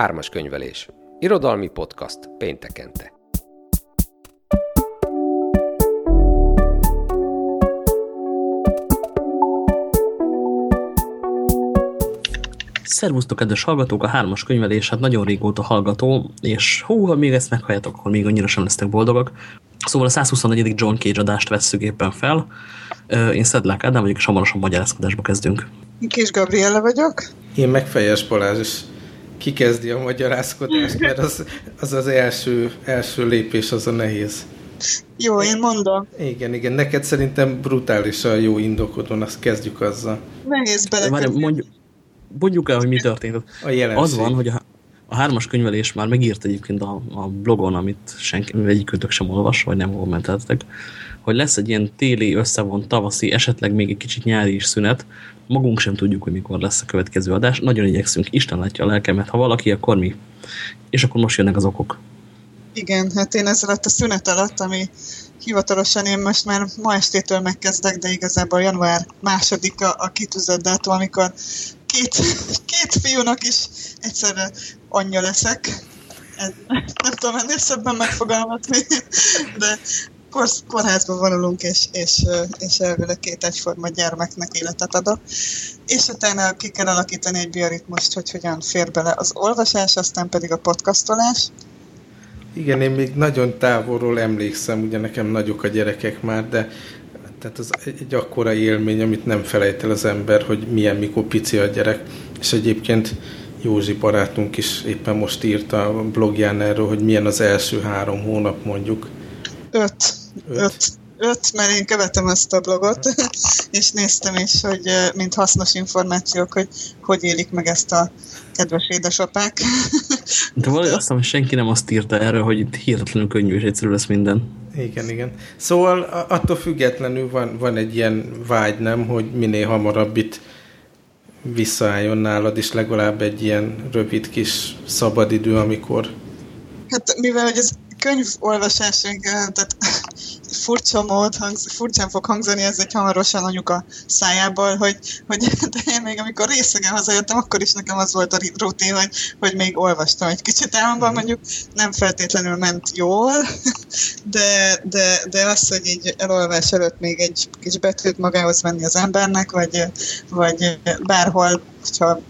Ármas könyvelés. Irodalmi podcast péntekente. Szervusztok, kedves hallgatók, a hármas könyvelés, hát nagyon régóta hallgató, és hú, ha még ezt meghalljátok, akkor még annyira sem lesztek boldogak. Szóval a 124. John Cage adást vesszük éppen fel. Én Szedlák Ádám vagyok, és hamarosan magyarázkodásba kezdünk. Kis Gabriella vagyok. Én meg Fejes Balázs, és kikezdi a magyarázkodást, mert az az, az első, első lépés, az a nehéz. Jó, én mondom. Igen, igen. Neked szerintem brutálisan jó indokodon, azt kezdjük azzal. Nehéz belekezdeni. Mondjuk, mondjuk el, hogy mi történt. A jelenség. Az van, hogy a, a hármas könyvelés már megírt egyébként a, a blogon, amit senki, egyikőtök sem olvas, vagy nem kommenteltek, hogy lesz egy ilyen téli, összevont, tavaszi, esetleg még egy kicsit nyári is szünet. Magunk sem tudjuk, hogy mikor lesz a következő adás. Nagyon igyekszünk, Isten látja a lelkemet. Ha valaki, akkor mi. És akkor most jönnek az okok. Igen, hát én ezzel a szünet alatt, ami hivatalosan én most már ma estétől megkezdek, de igazából január második a, kitűzött dátum, amikor két, két fiúnak is egyszerre anyja leszek. Nem tudom ennél szebben megfogalmazni, de kor, kórházba vonulunk, és, és, és elvileg két egyforma gyermeknek életet adok. És utána ki kell alakítani egy bioritmust, hogy hogyan fér bele az olvasás, aztán pedig a podcastolás. Igen, én még nagyon távolról emlékszem, ugye nekem nagyok a gyerekek már, de tehát az egy akkora élmény, amit nem felejt el az ember, hogy milyen, mikor pici a gyerek. És egyébként Józsi barátunk is éppen most írta a blogján erről, hogy milyen az első három hónap mondjuk. Öt. Öt. Öt, öt mert én követem ezt a blogot, és néztem is, hogy mint hasznos információk, hogy hogy élik meg ezt a kedves édesapák. De valahogy azt hiszem, hogy senki nem azt írta erről, hogy itt hihetetlenül könnyű és egyszerű lesz minden. Igen, igen. Szóval attól függetlenül van, van egy ilyen vágy, nem, hogy minél hamarabb itt visszaálljon nálad is legalább egy ilyen rövid kis szabadidő, amikor... Hát mivel hogy ez könyvolvasásig, tehát furcsa mód, hangz, furcsán fog hangzani ez egy hamarosan anyuka szájából, hogy, hogy de én még amikor részegen hazajöttem, akkor is nekem az volt a rutin, hogy, hogy még olvastam egy kicsit álmomban, mhm. mondjuk nem feltétlenül ment jól, de, de, de az, hogy így elolvás előtt még egy kis betűt magához venni az embernek, vagy, vagy bárhol, hogyha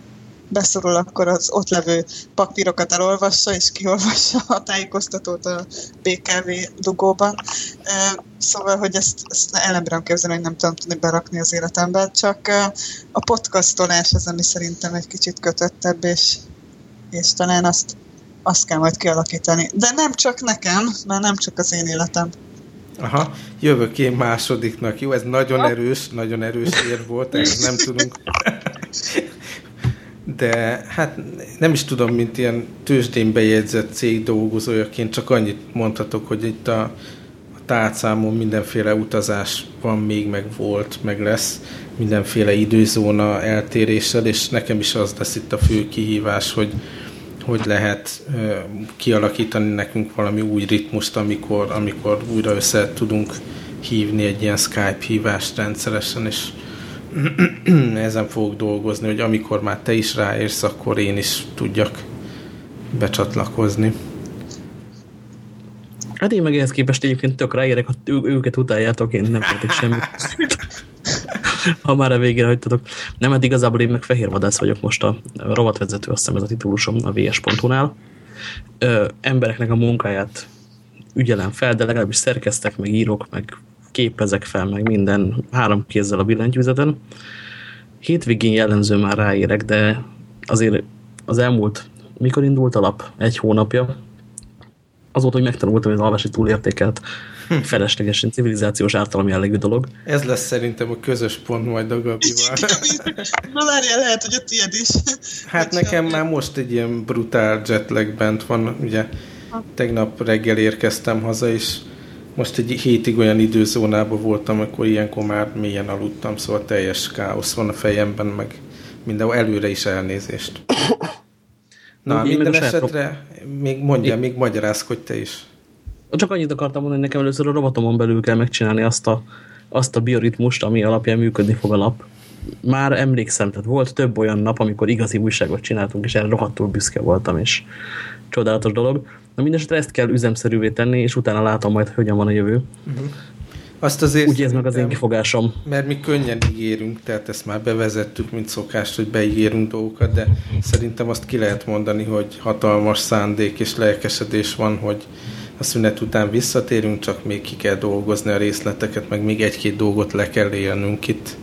beszorul, akkor az ott levő papírokat elolvassa, és kiolvassa a tájékoztatót a BKV dugóban. Szóval, hogy ezt, ezt el nem bírom képzelni, hogy nem tudom tudni berakni az életembe, csak a podcastolás az, ami szerintem egy kicsit kötöttebb, és, és talán azt, azt kell majd kialakítani. De nem csak nekem, mert nem csak az én életem. Aha, jövök én másodiknak. Jó, ez nagyon erős, nagyon erős ér volt, ezt nem tudunk de hát nem is tudom, mint ilyen tőzsdén bejegyzett cég dolgozójaként csak annyit mondhatok, hogy itt a, a tárcámon mindenféle utazás van még, meg volt, meg lesz, mindenféle időzóna eltéréssel, és nekem is az lesz itt a fő kihívás, hogy hogy lehet uh, kialakítani nekünk valami új ritmust, amikor, amikor újra össze tudunk hívni egy ilyen Skype hívást rendszeresen, és ezen fogok dolgozni, hogy amikor már te is ráérsz, akkor én is tudjak becsatlakozni. Hát én meg ehhez képest egyébként tök ráérek, ő, őket utáljátok, én nem értek semmit. ha már a végére hagytatok. Nem, hát igazából én meg fehérvadász vagyok most a rovatvezető, azt hiszem ez a titulusom a vs.hu-nál. Embereknek a munkáját ügyelem fel, de legalábbis szerkeztek, meg írok, meg képezek fel, meg minden három kézzel a billentyűzeten. Hétvégén jellemző már ráérek, de azért az elmúlt, mikor indult a lap? Egy hónapja. Azóta, hogy megtanultam, hogy az alvási túlértékelt hm. feleslegesen civilizációs ártalom jellegű dolog. Ez lesz szerintem a közös pont majd a Gabival. Na várjál, lehet, hogy a tiéd is. Hát nekem már most egy ilyen brutál jetlag bent van, ugye tegnap reggel érkeztem haza, és most egy hétig olyan időzónában voltam, akkor ilyenkor már mélyen aludtam, szóval teljes káosz van a fejemben, meg mindenhol előre is elnézést. Na, Én minden esetre még mondja, még magyarázkodj te is. Csak annyit akartam mondani, hogy nekem először a robotomon belül kell megcsinálni azt a, azt a bioritmust, ami alapján működni fog a lap. már emlékszem, tehát volt több olyan nap, amikor igazi újságot csináltunk, és erre rohadtul büszke voltam, és csodálatos dolog. Na mindesetre ezt kell üzemszerűvé tenni, és utána látom majd, hogy hogyan van a jövő. Uh -huh. Azt azért Úgy ez meg az én kifogásom. Mert mi könnyen ígérünk, tehát ezt már bevezettük, mint szokást, hogy beígérünk dolgokat, de szerintem azt ki lehet mondani, hogy hatalmas szándék és lelkesedés van, hogy a szünet után visszatérünk, csak még ki kell dolgozni a részleteket, meg még egy-két dolgot le kell élnünk itt.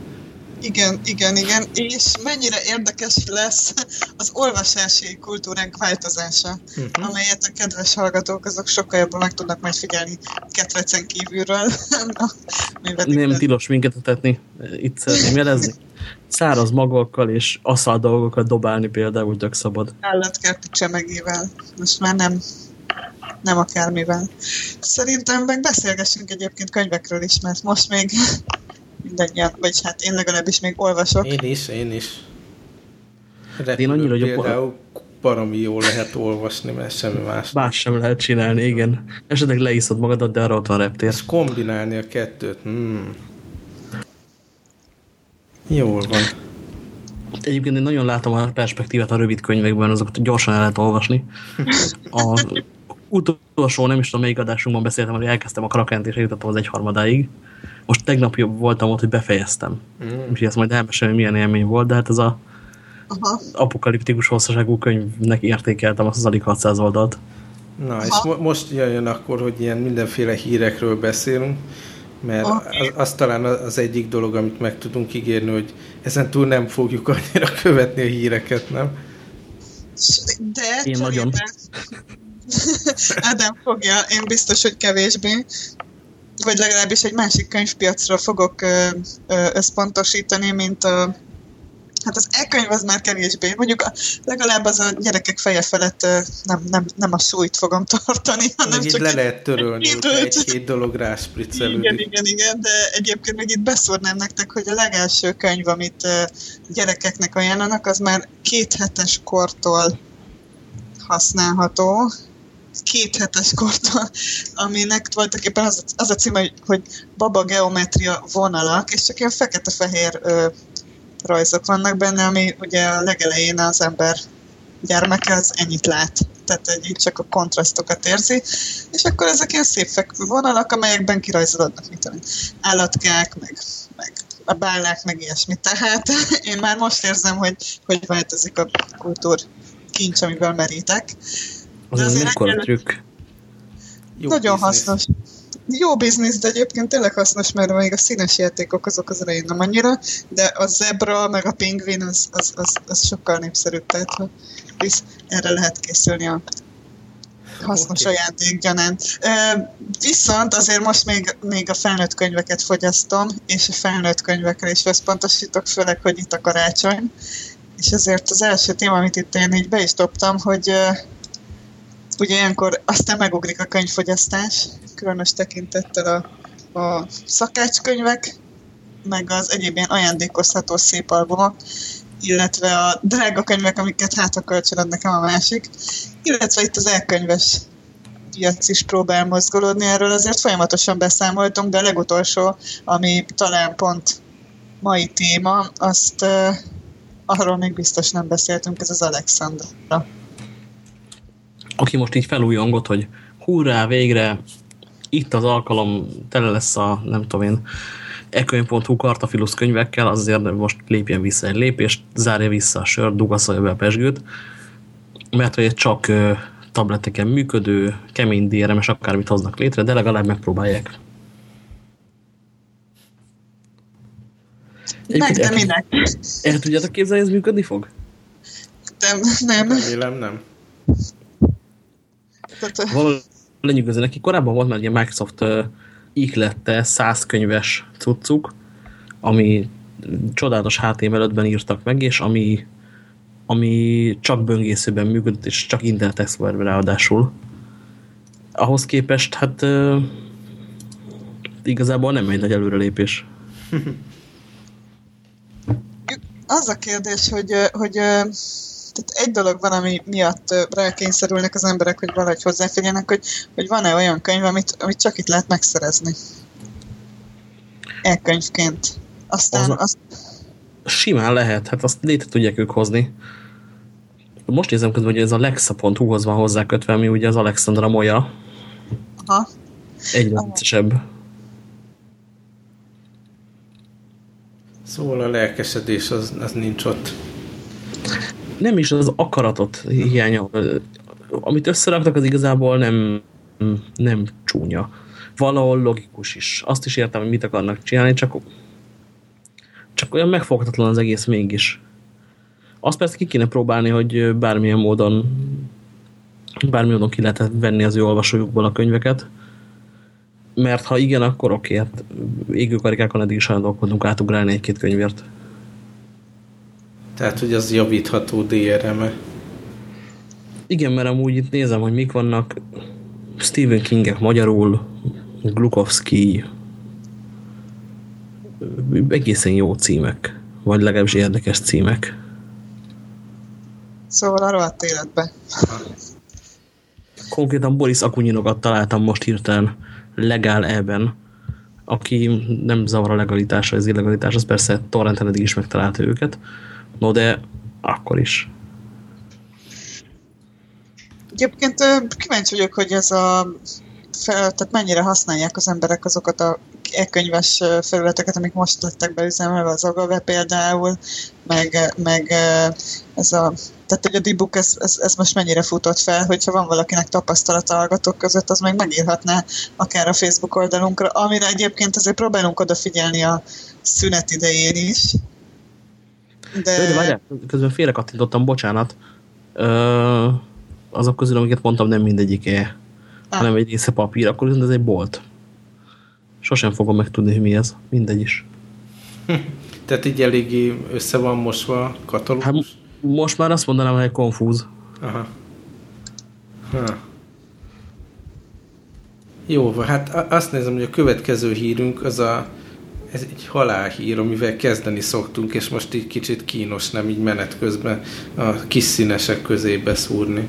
Igen, igen, igen. És mennyire érdekes lesz az olvasási kultúránk változása, uh-huh. amelyet a kedves hallgatók azok sokkal jobban meg tudnak majd figyelni ketrecen kívülről. Nem tilos minket tetni. Itt szeretném jelezni. Száraz magokkal és aszal dolgokat dobálni például tök szabad. Állatkerti csemegével. Most már nem nem akármivel. Szerintem meg beszélgessünk egyébként könyvekről is, mert most még mindannyian, vagy hát én legalábbis még olvasok. Én is, én is. Repülő én annyira például baromi jó lehet olvasni, mert semmi más. Más sem lehet csinálni, igen. Esetleg leiszod magadat, de arra ott van reptér. És kombinálni a kettőt. Hmm. Jól van. Egyébként én nagyon látom a perspektívát a rövid könyvekben, azokat gyorsan el lehet olvasni. A utolsó, nem is tudom melyik adásunkban beszéltem, hogy elkezdtem a krakent és eljutottam az egyharmadáig most tegnap jobb voltam ott, hogy befejeztem. Mm. Úgyhogy ezt majd elmesélem, milyen élmény volt, de hát ez a Aha. apokaliptikus hosszaságú könyvnek értékeltem azt az alig 600 oldalt. Na, Aha. és mo most jön akkor, hogy ilyen mindenféle hírekről beszélünk, mert az, az talán az egyik dolog, amit meg tudunk ígérni, hogy ezen túl nem fogjuk annyira követni a híreket, nem? De Én nagyon. Ádám fogja, én biztos, hogy kevésbé vagy legalábbis egy másik könyvpiacra fogok összpontosítani, mint a Hát az e-könyv az már kevésbé. Mondjuk a, legalább az a gyerekek feje felett nem, nem, nem a súlyt fogom tartani, hanem csak le lehet törölni, egy-két dolog ráspriccelődik. Igen, igen, igen, de egyébként meg itt beszórnám nektek, hogy a legelső könyv, amit gyerekeknek ajánlanak, az már két hetes kortól használható, két hetes kortól, aminek voltak éppen az, az a címe, hogy Baba Geometria vonalak, és csak ilyen fekete-fehér rajzok vannak benne, ami ugye a legelején az ember gyermeke az ennyit lát. Tehát egy csak a kontrasztokat érzi, és akkor ezek ilyen szép fekvő vonalak, amelyekben kirajzolódnak, mit tudom, állatkák, meg, meg a bálnák, meg ilyesmi. Tehát én már most érzem, hogy, hogy változik a kultúr kincs, amiből merítek. Az azért mekkora trükk. Jó Nagyon biznisz. hasznos. Jó biznisz, de egyébként tényleg hasznos, mert még a színes játékok azok az elején nem annyira, de a zebra meg a pingvin az, az, az, az sokkal népszerűbb, tehát ha visz, erre lehet készülni a hasznos okay. ajándék gyanánt. Viszont azért most még, még a felnőtt könyveket fogyasztom, és a felnőtt könyvekre is összpontosítok, főleg, hogy itt a karácsony. És ezért az első téma, amit itt én így be is dobtam, hogy ugye ilyenkor aztán megugrik a könyvfogyasztás, különös tekintettel a, a szakácskönyvek, meg az egyéb ilyen ajándékozható szép albumok, illetve a drága könyvek, amiket hát a kölcsön nekem a másik, illetve itt az elkönyves piac is próbál mozgolódni, erről azért folyamatosan beszámoltunk, de a legutolsó, ami talán pont mai téma, azt uh, arról még biztos nem beszéltünk, ez az Alexandra aki most így felújongott, hogy hurrá, végre itt az alkalom, tele lesz a, nem tudom én, ekönyv.hu kartafilusz könyvekkel, azért most lépjen vissza egy lépést, zárja vissza a sört, dugaszolja be a pesgőt, mert hogy csak tableteken működő, kemény DRM-es akármit hoznak létre, de legalább megpróbálják. Meg, de minek? El tudjátok képzelni, ez működni fog? Nem, nem. Remélem nem. Valahogy lenyűgöző neki. Korábban volt már egy Microsoft uh, iklette 100 könyves cuccuk, ami csodálatos HTML5-ben írtak meg, és ami, ami csak böngészőben működött, és csak Internet Explorer ráadásul. Ahhoz képest, hát uh, igazából nem egy nagy előrelépés. Az a kérdés, hogy, hogy tehát egy dolog van, ami miatt rákényszerülnek az emberek, hogy valahogy hozzáférjenek, hogy, hogy van-e olyan könyv, amit, amit csak itt lehet megszerezni. E-könyvként. Aztán... Az, az, Simán lehet, hát azt létre tudják ők hozni. Most nézem közben, hogy ez a lexa.hu-hoz van hozzá kötve, ami ugye az Alexandra Moya. Aha. Egyre viccesebb. Szóval a lelkesedés az, az nincs ott. Nem is az akaratot hiánya. Amit összeraktak, az igazából nem, nem csúnya. Valahol logikus is. Azt is értem, hogy mit akarnak csinálni, csak, csak olyan megfoghatatlan az egész mégis. Azt persze ki kéne próbálni, hogy bármilyen módon bármilyen módon ki lehet venni az ő olvasójukból a könyveket, mert ha igen, akkor oké, hát égőkarikákon eddig is gondolkodunk átugrálni egy-két könyvért. Tehát, hogy az javítható DRM -e. Igen, mert amúgy itt nézem, hogy mik vannak Stephen Kingek magyarul, Glukowski, egészen jó címek, vagy legalábbis érdekes címek. Szóval a rohadt életbe. Konkrétan Boris Akunyinokat találtam most hirtelen legál ebben, aki nem zavar a legalitásra, az illegalitás, az persze torrenten eddig is megtalálta őket, no de akkor is. Egyébként kíváncsi vagyok, hogy ez a tehát mennyire használják az emberek azokat a e-könyves felületeket, amik most lettek beüzemelve, az Agave például, meg, meg ez a tehát, hogy a D-book ez, ez, ez, most mennyire futott fel, hogyha van valakinek tapasztalata hallgatók között, az meg megírhatná akár a Facebook oldalunkra, amire egyébként azért próbálunk odafigyelni a szünet idején is. De, de várjál, közben félrekattintottam, bocsánat. Ö, azok közül, amiket mondtam, nem mindegyik e, ah. hanem egy része papír, akkor ez egy bolt. Sosem fogom megtudni, hogy mi ez. Mindegy is. Tehát így eléggé össze van mosva a katalógus? Hát, most már azt mondanám, hogy konfúz. Aha. Ha. Jó, hát azt nézem, hogy a következő hírünk az a ez egy halálhír, amivel kezdeni szoktunk, és most így kicsit kínos nem így menet közben a kis színesek közé beszúrni.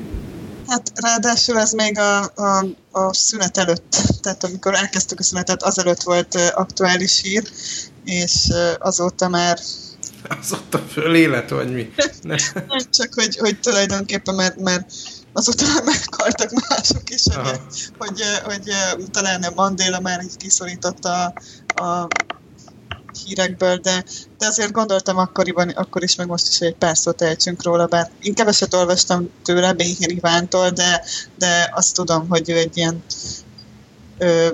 Hát ráadásul ez még a, a, a szünet előtt, tehát amikor elkezdtük a szünetet, azelőtt volt aktuális hír, és azóta már Azóta föl élet, vagy mi? Nem, nem csak, hogy, hogy tulajdonképpen, mert, mert azóta már meghaltak mások is, hogy, hogy, hogy, hogy talán a Mandela már így kiszorította a, a hírekből, de, de azért gondoltam akkoriban, akkor is, meg most is, hogy egy pár szót ejtsünk róla, bár én keveset olvastam tőle, Béhér Ivántól, de, de azt tudom, hogy ő egy ilyen ö,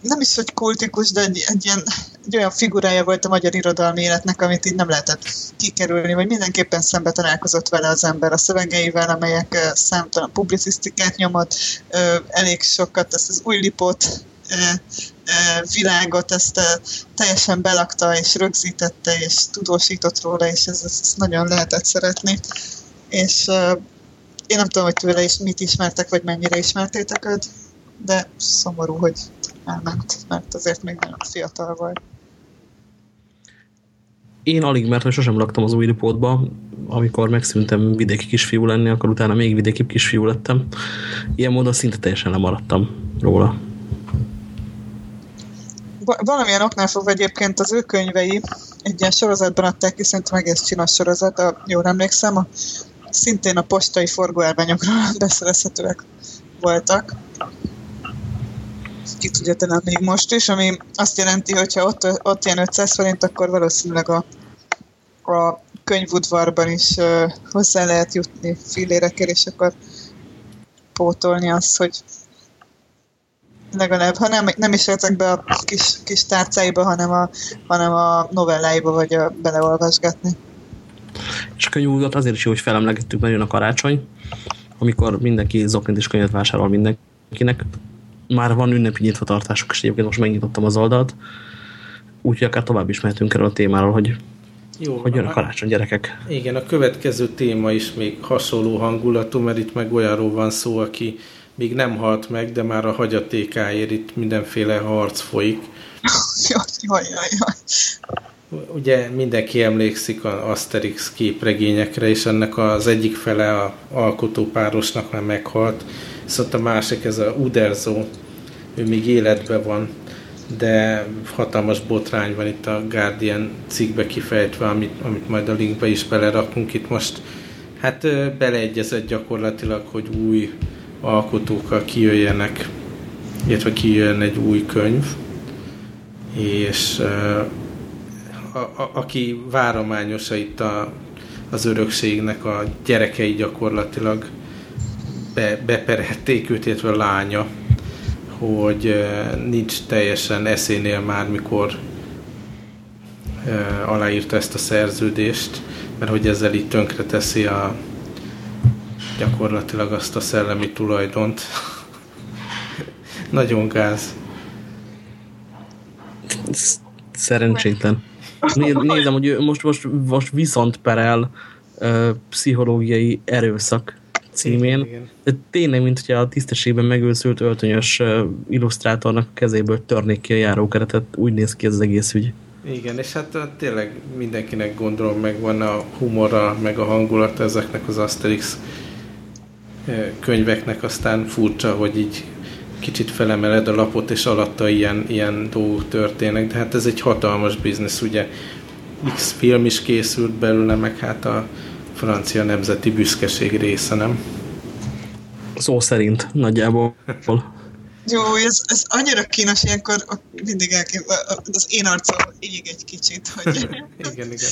nem is, hogy kultikus, de egy, egy, ilyen, egy olyan figurája volt a magyar irodalmi életnek, amit így nem lehetett kikerülni, vagy mindenképpen szembe találkozott vele az ember a szövegeivel, amelyek számtalan publicisztikát nyomott, elég sokat, ezt az új lipót világot, ezt teljesen belakta és rögzítette, és tudósított róla, és ez, ez nagyon lehetett szeretni. És én nem tudom, hogy tőle is mit ismertek, vagy mennyire ismertétek őt, de szomorú, hogy elment, mert azért még nagyon fiatal volt. Én alig, mert sosem laktam az új ripótba, amikor megszűntem vidéki kisfiú lenni, akkor utána még vidéki kisfiú lettem. Ilyen módon szinte teljesen lemaradtam róla. Valamilyen oknál fogva egyébként az ő könyvei egy ilyen sorozatban adták ki, szerintem egész csinos sorozat, a, jól emlékszem, a, szintén a postai forgóelványokról beszerezhetőek voltak. Ki tudja tenni még most is, ami azt jelenti, hogy ha ott, ott ilyen 500 forint, akkor valószínűleg a, a könyvudvarban is uh, hozzá lehet jutni fillérekkel, és akkor pótolni azt, hogy legalább, ha nem, nem is be a kis, kis tárcáiba, hanem a, hanem a novelláiba, vagy a, beleolvasgatni. És a könyvúdat azért is jó, hogy felemlegettük, mert jön a karácsony, amikor mindenki zoknit és könyvet vásárol mindenkinek, már van ünnepi nyitvatartások, és egyébként most megnyitottam az oldalt, úgyhogy akár tovább is mehetünk erről a témáról, hogy, Jó, hogy jön a karácsony gyerekek. Igen, a következő téma is még hasonló hangulatú, mert itt meg olyanról van szó, aki még nem halt meg, de már a hagyatékáért itt mindenféle harc folyik. jaj, jaj, jaj. Ugye mindenki emlékszik az Asterix képregényekre, és ennek az egyik fele a alkotópárosnak már meghalt, viszont a másik, ez a Uderzo, ő még életben van, de hatalmas botrány van itt a Guardian cikkbe kifejtve, amit, amit majd a linkbe is belerakunk itt most. Hát beleegyezett gyakorlatilag, hogy új alkotókkal kijöjjenek, illetve kijön egy új könyv, és a, a, aki várományosa itt a, az örökségnek a gyerekei gyakorlatilag be, beperhették őt, illetve a lánya, hogy nincs teljesen eszénél már, mikor aláírta ezt a szerződést, mert hogy ezzel így tönkre teszi a gyakorlatilag azt a szellemi tulajdont. Nagyon gáz. Szerencsétlen. Nézem, hogy most, most, most viszont perel uh, pszichológiai erőszak címén. Igen, De tényleg, mint hogyha a tisztességben megőszült öltönyös illusztrátornak kezéből törnék ki a járókeretet, úgy néz ki ez az egész ügy. Igen, és hát tényleg mindenkinek gondolom megvan a humora, meg a hangulata ezeknek az Asterix könyveknek, aztán furcsa, hogy így kicsit felemeled a lapot, és alatta ilyen, ilyen dolgok történnek, de hát ez egy hatalmas biznisz, ugye X film is készült belőle, meg hát a francia nemzeti büszkeség része, nem? Szó szerint nagyjából. Jó, ez, ez annyira kínos, ilyenkor mindig elkép, az én arcom ég egy kicsit, hogy igen, igen.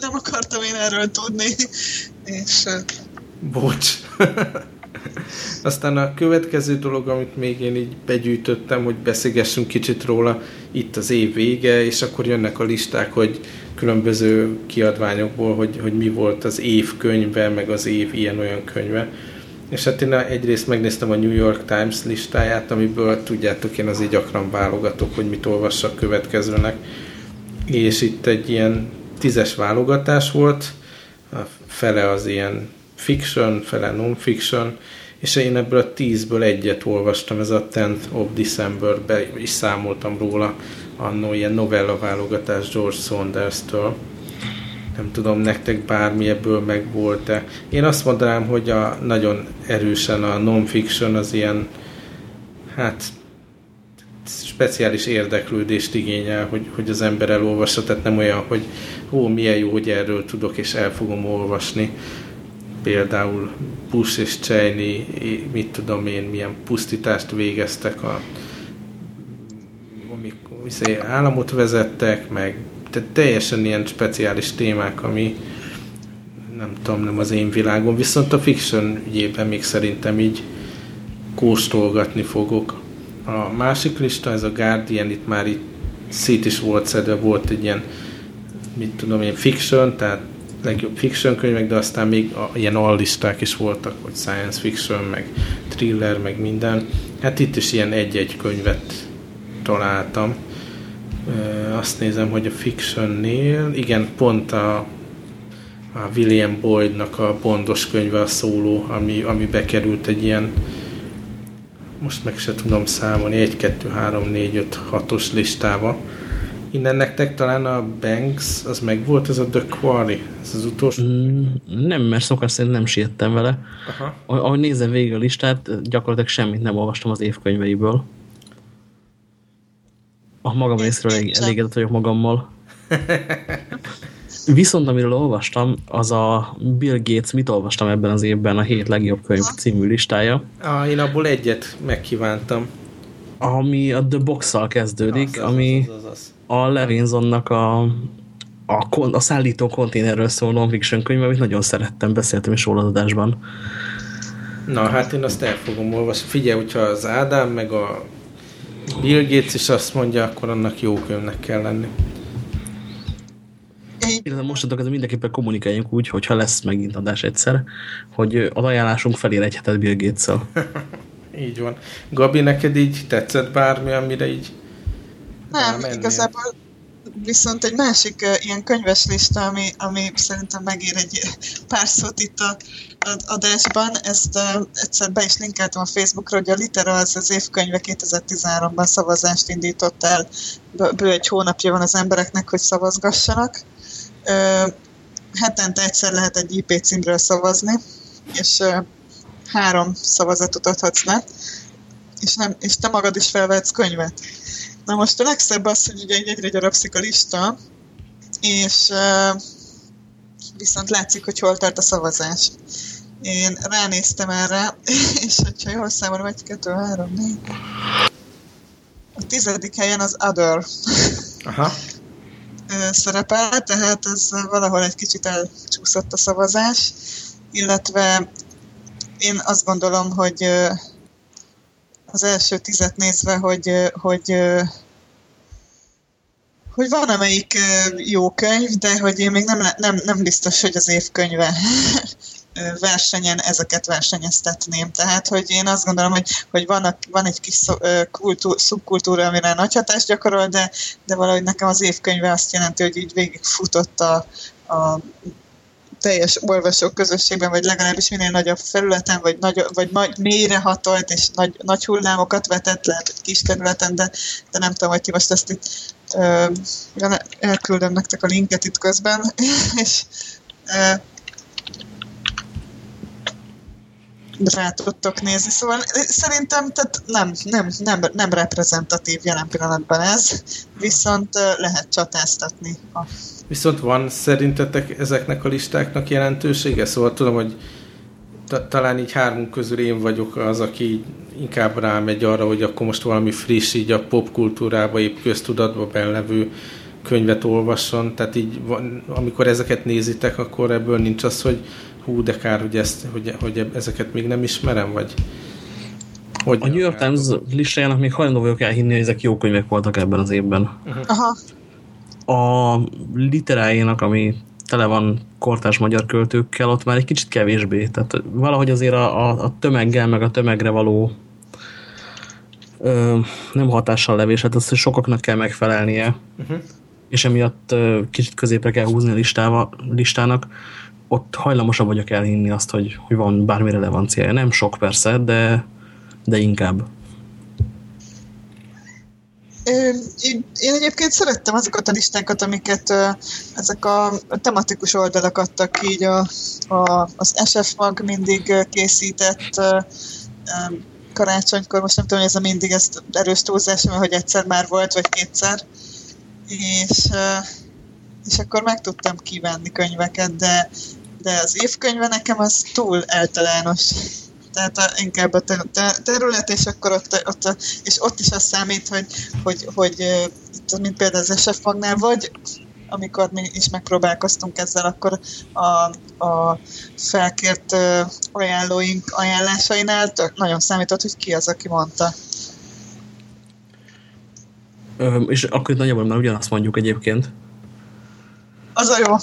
nem akartam én erről tudni, és... Bocs. Aztán a következő dolog, amit még én így begyűjtöttem, hogy beszélgessünk kicsit róla, itt az év vége, és akkor jönnek a listák, hogy különböző kiadványokból, hogy, hogy mi volt az év könyve, meg az év ilyen-olyan könyve. És hát én egyrészt megnéztem a New York Times listáját, amiből tudjátok, én azért gyakran válogatok, hogy mit olvassak következőnek. És itt egy ilyen tízes válogatás volt, a fele az ilyen fiction, fele non-fiction, és én ebből a tízből egyet olvastam, ez a 10th of December-be is számoltam róla, annó ilyen novella válogatás George Saunders-től. Nem tudom, nektek bármi ebből meg volt-e. Én azt mondanám, hogy a, nagyon erősen a non-fiction az ilyen, hát speciális érdeklődést igényel, hogy, hogy az ember elolvassa, tehát nem olyan, hogy ó, milyen jó, hogy erről tudok, és el fogom olvasni. Például Bush és Cheney, mit tudom én, milyen pusztítást végeztek a izé, államot vezettek, meg tehát teljesen ilyen speciális témák, ami nem tudom, nem az én világom, viszont a fiction ügyében még szerintem így kóstolgatni fogok. A másik lista, ez a Guardian, itt már itt szét is volt szedve, volt egy ilyen, mit tudom én, fiction, tehát legjobb fiction könyvek, de aztán még a, ilyen allisták is voltak, hogy science fiction, meg thriller, meg minden. Hát itt is ilyen egy-egy könyvet találtam azt nézem, hogy a Fictionnél, igen, pont a, a William Boydnak a Bondos könyve a szóló, ami, ami bekerült egy ilyen most meg se tudom számolni, 1, 2, 3, 4, 5, 6-os listába. Innen nektek talán a Banks, az meg volt, ez a The Quarry, ez az utolsó? Mm, nem, mert szokás szerint nem siettem vele. Aha. Ahogy nézem végig a listát, gyakorlatilag semmit nem olvastam az évkönyveiből. A magam részről elég, elégedett vagyok magammal. Viszont amiről olvastam, az a Bill Gates, mit olvastam ebben az évben a hét legjobb könyv című listája. Ah, én abból egyet megkívántam. Ami a The Box-szal kezdődik, az, az, ami az, az, az. A Levinsonnak a, a, a szállító konténerről szóló non-fiction könyv, amit nagyon szerettem, beszéltem is róla adásban. Na, hát én azt el fogom olvasni. Figyelj, hogyha az Ádám meg a Bill Gates is azt mondja, akkor annak jó könyvnek kell lenni. Illetve mostantól ez mindenképpen kommunikáljunk úgy, hogyha lesz megint adás egyszer, hogy az ajánlásunk felér egy hetet Bill gates -szal. így van. Gabi, neked így tetszett bármi, amire így Nem, igazából viszont egy másik uh, ilyen könyves lista, ami, ami szerintem megér egy pár szót itt a, a adásban, ezt uh, egyszer be is linkeltem a Facebookra, hogy a Litera az az évkönyve 2013-ban szavazást indított el, bő egy hónapja van az embereknek, hogy szavazgassanak. Uh, hetente egyszer lehet egy IP címről szavazni, és uh, három szavazatot adhatsz le, és, nem, és te magad is felvehetsz könyvet Na most a legszebb az, hogy ugye egyre gyarapszik a lista, és uh, viszont látszik, hogy hol tart a szavazás. Én ránéztem erre, és hogyha jól számolom, egy, kettő, három, négy. A tizedik helyen az Other Aha. szerepel, tehát ez valahol egy kicsit elcsúszott a szavazás, illetve én azt gondolom, hogy az első tizet nézve, hogy, hogy hogy van amelyik jó könyv, de hogy én még nem, nem, nem biztos, hogy az évkönyve versenyen ezeket versenyeztetném. Tehát, hogy én azt gondolom, hogy, hogy van, van egy kis kultúr, szubkultúra, amire nagy hatást gyakorol, de, de valahogy nekem az évkönyve azt jelenti, hogy így végigfutott a, a teljes olvasó közösségben, vagy legalábbis minél nagyobb felületen, vagy, nagy, vagy nagy, mélyre hatolt, és nagy, nagy hullámokat vetett, lehet, hogy kis területen, de, de nem tudom, hogy ti most ezt itt ö, elküldöm nektek a linket itt közben, és ö, rá tudtok nézni. Szóval szerintem tehát nem, nem, nem, nem reprezentatív jelen pillanatban ez, viszont lehet csatáztatni. Viszont van szerintetek ezeknek a listáknak jelentősége? Szóval tudom, hogy ta- talán így hármunk közül én vagyok az, aki inkább rámegy arra, hogy akkor most valami friss, így a popkultúrába, épp köztudatba belevő könyvet olvasson. Tehát így, van, amikor ezeket nézitek, akkor ebből nincs az, hogy hú, de kár, hogy, ezt, hogy, hogy ezeket még nem ismerem, vagy... Hogy a New York Times listájának még hajlandó vagyok elhinni, hogy ezek jó könyvek voltak ebben az évben. Aha. A literájának, ami tele van kortás magyar költőkkel, ott már egy kicsit kevésbé. Tehát valahogy azért a, a, a tömeggel, meg a tömegre való ö, nem hatással levés, hát azt sokaknak kell megfelelnie, uh-huh. és emiatt ö, kicsit középre kell húzni a listáva, listának ott hajlamosabb vagyok elhinni azt, hogy, hogy van bármi relevanciája. Nem sok persze, de, de inkább. Én, én egyébként szerettem azokat a listákat, amiket ezek a tematikus oldalak adtak így a, a, az SF Mag mindig készített karácsonykor, most nem tudom, hogy ez a mindig ez erős túlzás, mert hogy egyszer már volt, vagy kétszer, és, és akkor meg tudtam kivenni könyveket, de de az évkönyve nekem az túl általános. Tehát a, inkább a terület, és akkor ott, ott, és ott is az számít, hogy, hogy, hogy itt, mint például az SF magnál, vagy amikor mi is megpróbálkoztunk ezzel, akkor a, a felkért ajánlóink ajánlásainál tök, nagyon számított, hogy ki az, aki mondta. Ö, és akkor nagyjából már ugyanazt mondjuk egyébként. Az a jó.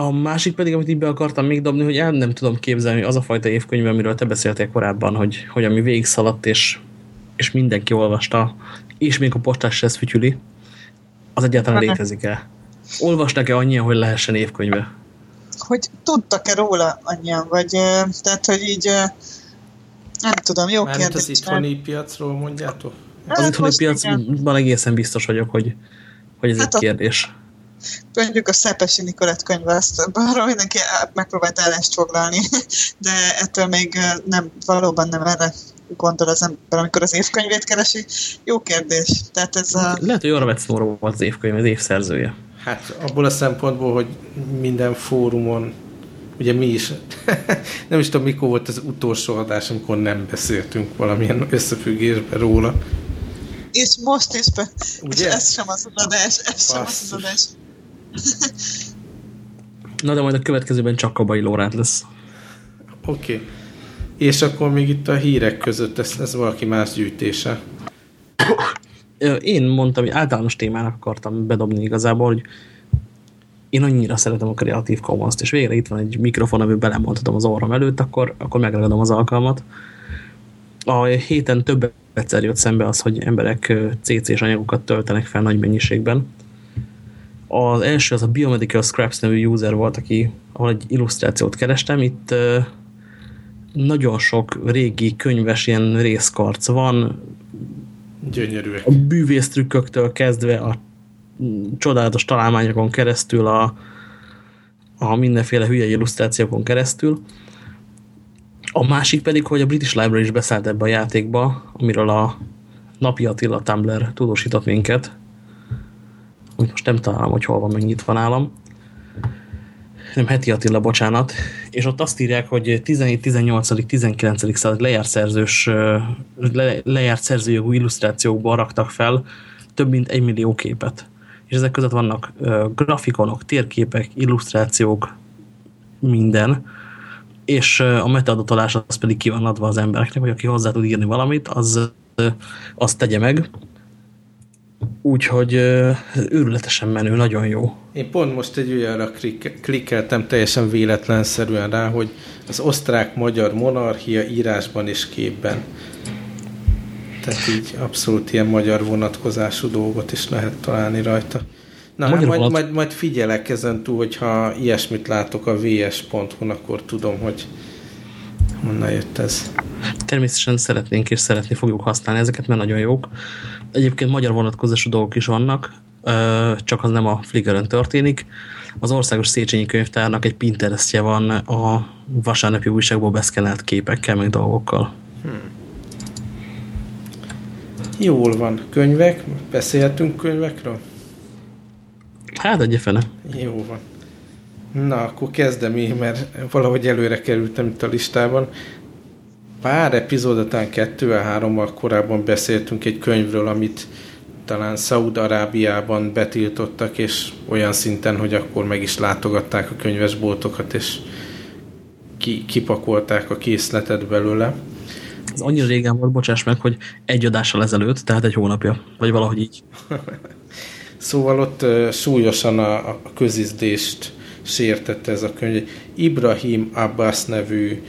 A másik pedig, amit így be akartam még dobni, hogy el nem tudom képzelni, az a fajta évkönyv, amiről te beszéltél korábban, hogy, hogy ami végig szaladt, és, és mindenki olvasta, és még a postás se fütyüli, az egyáltalán létezik-e? Olvasnak-e annyian, hogy lehessen évkönyve? Hogy tudtak-e róla annyian, vagy tehát, hogy így nem tudom, jó Mármint kérdés. az itthoni mert... piacról mondjátok? Hát az itthoni piacban egészen biztos vagyok, hogy, hogy ez hát egy kérdés. A mondjuk a Szepesi Nikolett könyve, azt arra mindenki megpróbált állást foglalni, de ettől még nem, valóban nem erre gondol az ember, amikor az évkönyvét keresi. Jó kérdés. Tehát ez a... Lehet, hogy Orvec Nóra volt az évkönyv, az évszerzője. Hát abból a szempontból, hogy minden fórumon ugye mi is, nem is tudom, mikor volt az utolsó adás, amikor nem beszéltünk valamilyen összefüggésben róla. És most is, be, Ugye? és ez sem az adás, ez sem az adás. Na de majd a következőben csak Kabai Lórát lesz. Oké. Okay. És akkor még itt a hírek között, ez, ez valaki más gyűjtése? Én mondtam, hogy általános témának akartam bedobni igazából, hogy én annyira szeretem a Creative Commons-t, és végre itt van egy mikrofon, amiben belemondhatom az orrom előtt, akkor, akkor megragadom az alkalmat. A héten több egyszer jött szembe az, hogy emberek CC-s anyagokat töltenek fel nagy mennyiségben, az első az a Biomedical Scraps nevű user volt, aki, ahol egy illusztrációt kerestem. Itt nagyon sok régi könyves ilyen részkarc van. Gyönyörűek. A bűvésztrükköktől kezdve a csodálatos találmányokon keresztül, a, a mindenféle hülye illusztrációkon keresztül. A másik pedig, hogy a British Library is beszállt ebbe a játékba, amiről a Napi Attila Tumblr tudósított minket, úgy most nem találom, hogy hol van megnyitva nálam, nem Heti Attila, bocsánat, és ott azt írják, hogy 17, 18, 19. század lejárt szerzős, le, lejárt szerzőjogú illusztrációkban raktak fel több mint egy millió képet. És ezek között vannak grafikonok, térképek, illusztrációk, minden, és a metadatolás az pedig ki van adva az embereknek, hogy aki hozzá tud írni valamit, az, azt tegye meg. Úgyhogy őrületesen menő, nagyon jó. Én pont most egy olyanra klikkeltem teljesen véletlenszerűen rá, hogy az osztrák-magyar monarchia írásban és képben. Tehát így abszolút ilyen magyar vonatkozású dolgot is lehet találni rajta. Na, hát majd, majd, majd figyelek ezen túl, hogyha ilyesmit látok a vs.hu-n, akkor tudom, hogy honnan jött ez. Természetesen szeretnénk és szeretni fogjuk használni ezeket, mert nagyon jók. Egyébként magyar vonatkozású dolgok is vannak, csak az nem a Flickr-ön történik. Az Országos Széchenyi Könyvtárnak egy Pinterestje van a vasárnapi újságból beszkenelt képekkel, meg dolgokkal. Hmm. Jól van. Könyvek? Beszéltünk könyvekről? Hát, egy fene. Jó van. Na, akkor kezdem én, mert valahogy előre kerültem itt a listában. Pár epizód után kettővel, hárommal korábban beszéltünk egy könyvről, amit talán Szaud-Arábiában betiltottak, és olyan szinten, hogy akkor meg is látogatták a könyvesboltokat, és ki, kipakolták a készletet belőle. Ez annyira régen volt, bocsáss meg, hogy egy adással ezelőtt, tehát egy hónapja, vagy valahogy így. szóval ott uh, súlyosan a, a közizdést sértette ez a könyv. Ibrahim Abbas nevű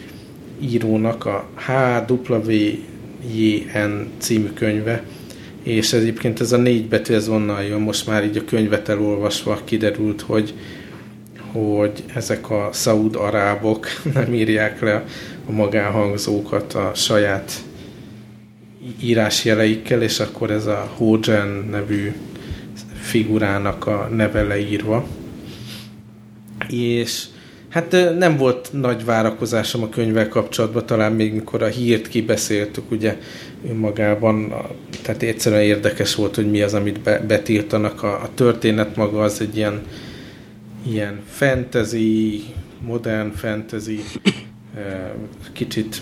írónak a HWJN című könyve, és ez egyébként ez a négy betű, ez onnan jön, most már így a könyvet elolvasva kiderült, hogy, hogy ezek a szaud-arábok nem írják le a magánhangzókat a saját írásjeleikkel, és akkor ez a Hojen nevű figurának a neve leírva. És hát nem volt nagy várakozásom a könyvvel kapcsolatban, talán még mikor a hírt kibeszéltük, ugye önmagában, tehát egyszerűen érdekes volt, hogy mi az, amit be, betiltanak. A, a történet maga az egy ilyen, ilyen fantasy, modern fantasy, kicsit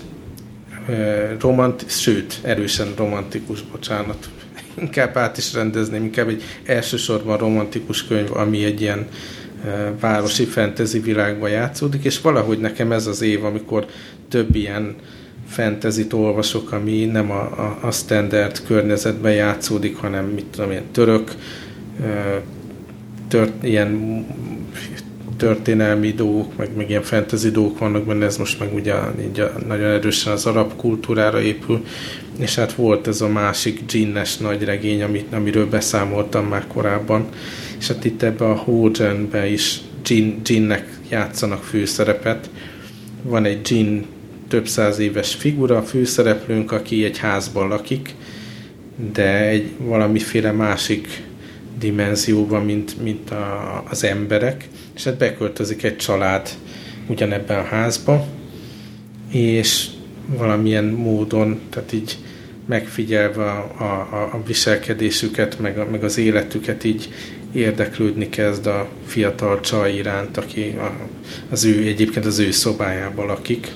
romantikus, sőt, erősen romantikus, bocsánat, inkább át is rendezném, inkább egy elsősorban romantikus könyv, ami egy ilyen városi fantasy világban játszódik, és valahogy nekem ez az év, amikor több ilyen fantasy olvasok, ami nem a, a, a standard környezetben játszódik, hanem mit tudom, ilyen török, tört, ilyen történelmi dolgok, meg, meg ilyen fantasy dolgok vannak benne, ez most meg ugye így a, nagyon erősen az arab kultúrára épül, és hát volt ez a másik Ginnes nagy regény, amit, amiről beszámoltam már korábban, és hát itt ebbe a Hojenbe is Gin, Ginnek játszanak főszerepet. Van egy Gin több száz éves figura, főszereplőnk, aki egy házban lakik, de egy valamiféle másik dimenzióban, mint, mint a, az emberek, és hát beköltözik egy család ugyanebben a házba, és valamilyen módon, tehát így megfigyelve a, a, a viselkedésüket, meg, a, meg az életüket így érdeklődni kezd a fiatal csaj iránt, aki a, az ő, egyébként az ő szobájában lakik,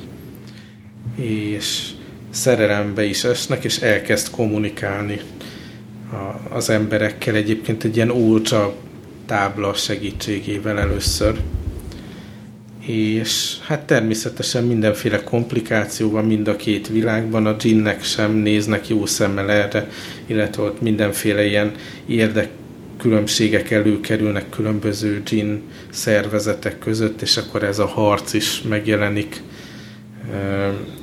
és szerelembe is esnek, és elkezd kommunikálni a, az emberekkel. Egyébként egy ilyen úrcsa tábla segítségével először. És hát természetesen mindenféle komplikáció van mind a két világban, a ginnek sem néznek jó szemmel erre, illetve ott mindenféle ilyen érdek különbségek előkerülnek különböző gin szervezetek között, és akkor ez a harc is megjelenik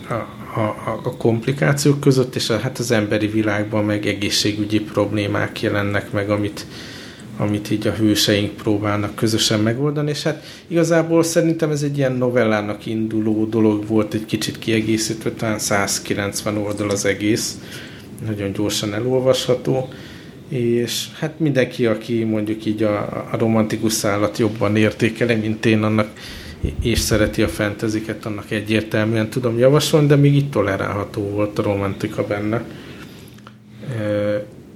a, a, a komplikációk között, és a, hát az emberi világban meg egészségügyi problémák jelennek meg, amit, amit így a hőseink próbálnak közösen megoldani, és hát igazából szerintem ez egy ilyen novellának induló dolog volt, egy kicsit kiegészítve, talán 190 oldal az egész, nagyon gyorsan elolvasható, és hát mindenki, aki mondjuk így a, a romantikus szállat jobban értékeli, mint én, annak és szereti a fenteziket, annak egyértelműen tudom javasolni, de még itt tolerálható volt a romantika benne.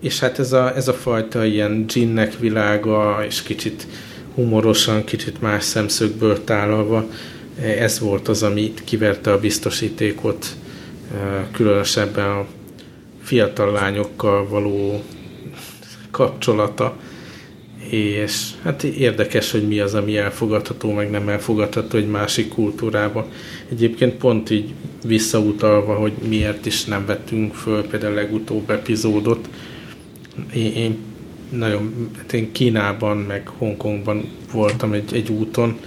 és hát ez a, ez a fajta ilyen ginnek világa, és kicsit humorosan, kicsit más szemszögből tálalva, ez volt az, ami kiverte a biztosítékot, különösebben a fiatal lányokkal való kapcsolata, és hát érdekes, hogy mi az, ami elfogadható, meg nem elfogadható egy másik kultúrába. Egyébként pont így visszautalva, hogy miért is nem vettünk föl például a legutóbb epizódot. Én, én nagyon, hát én Kínában, meg Hongkongban voltam egy, egy úton,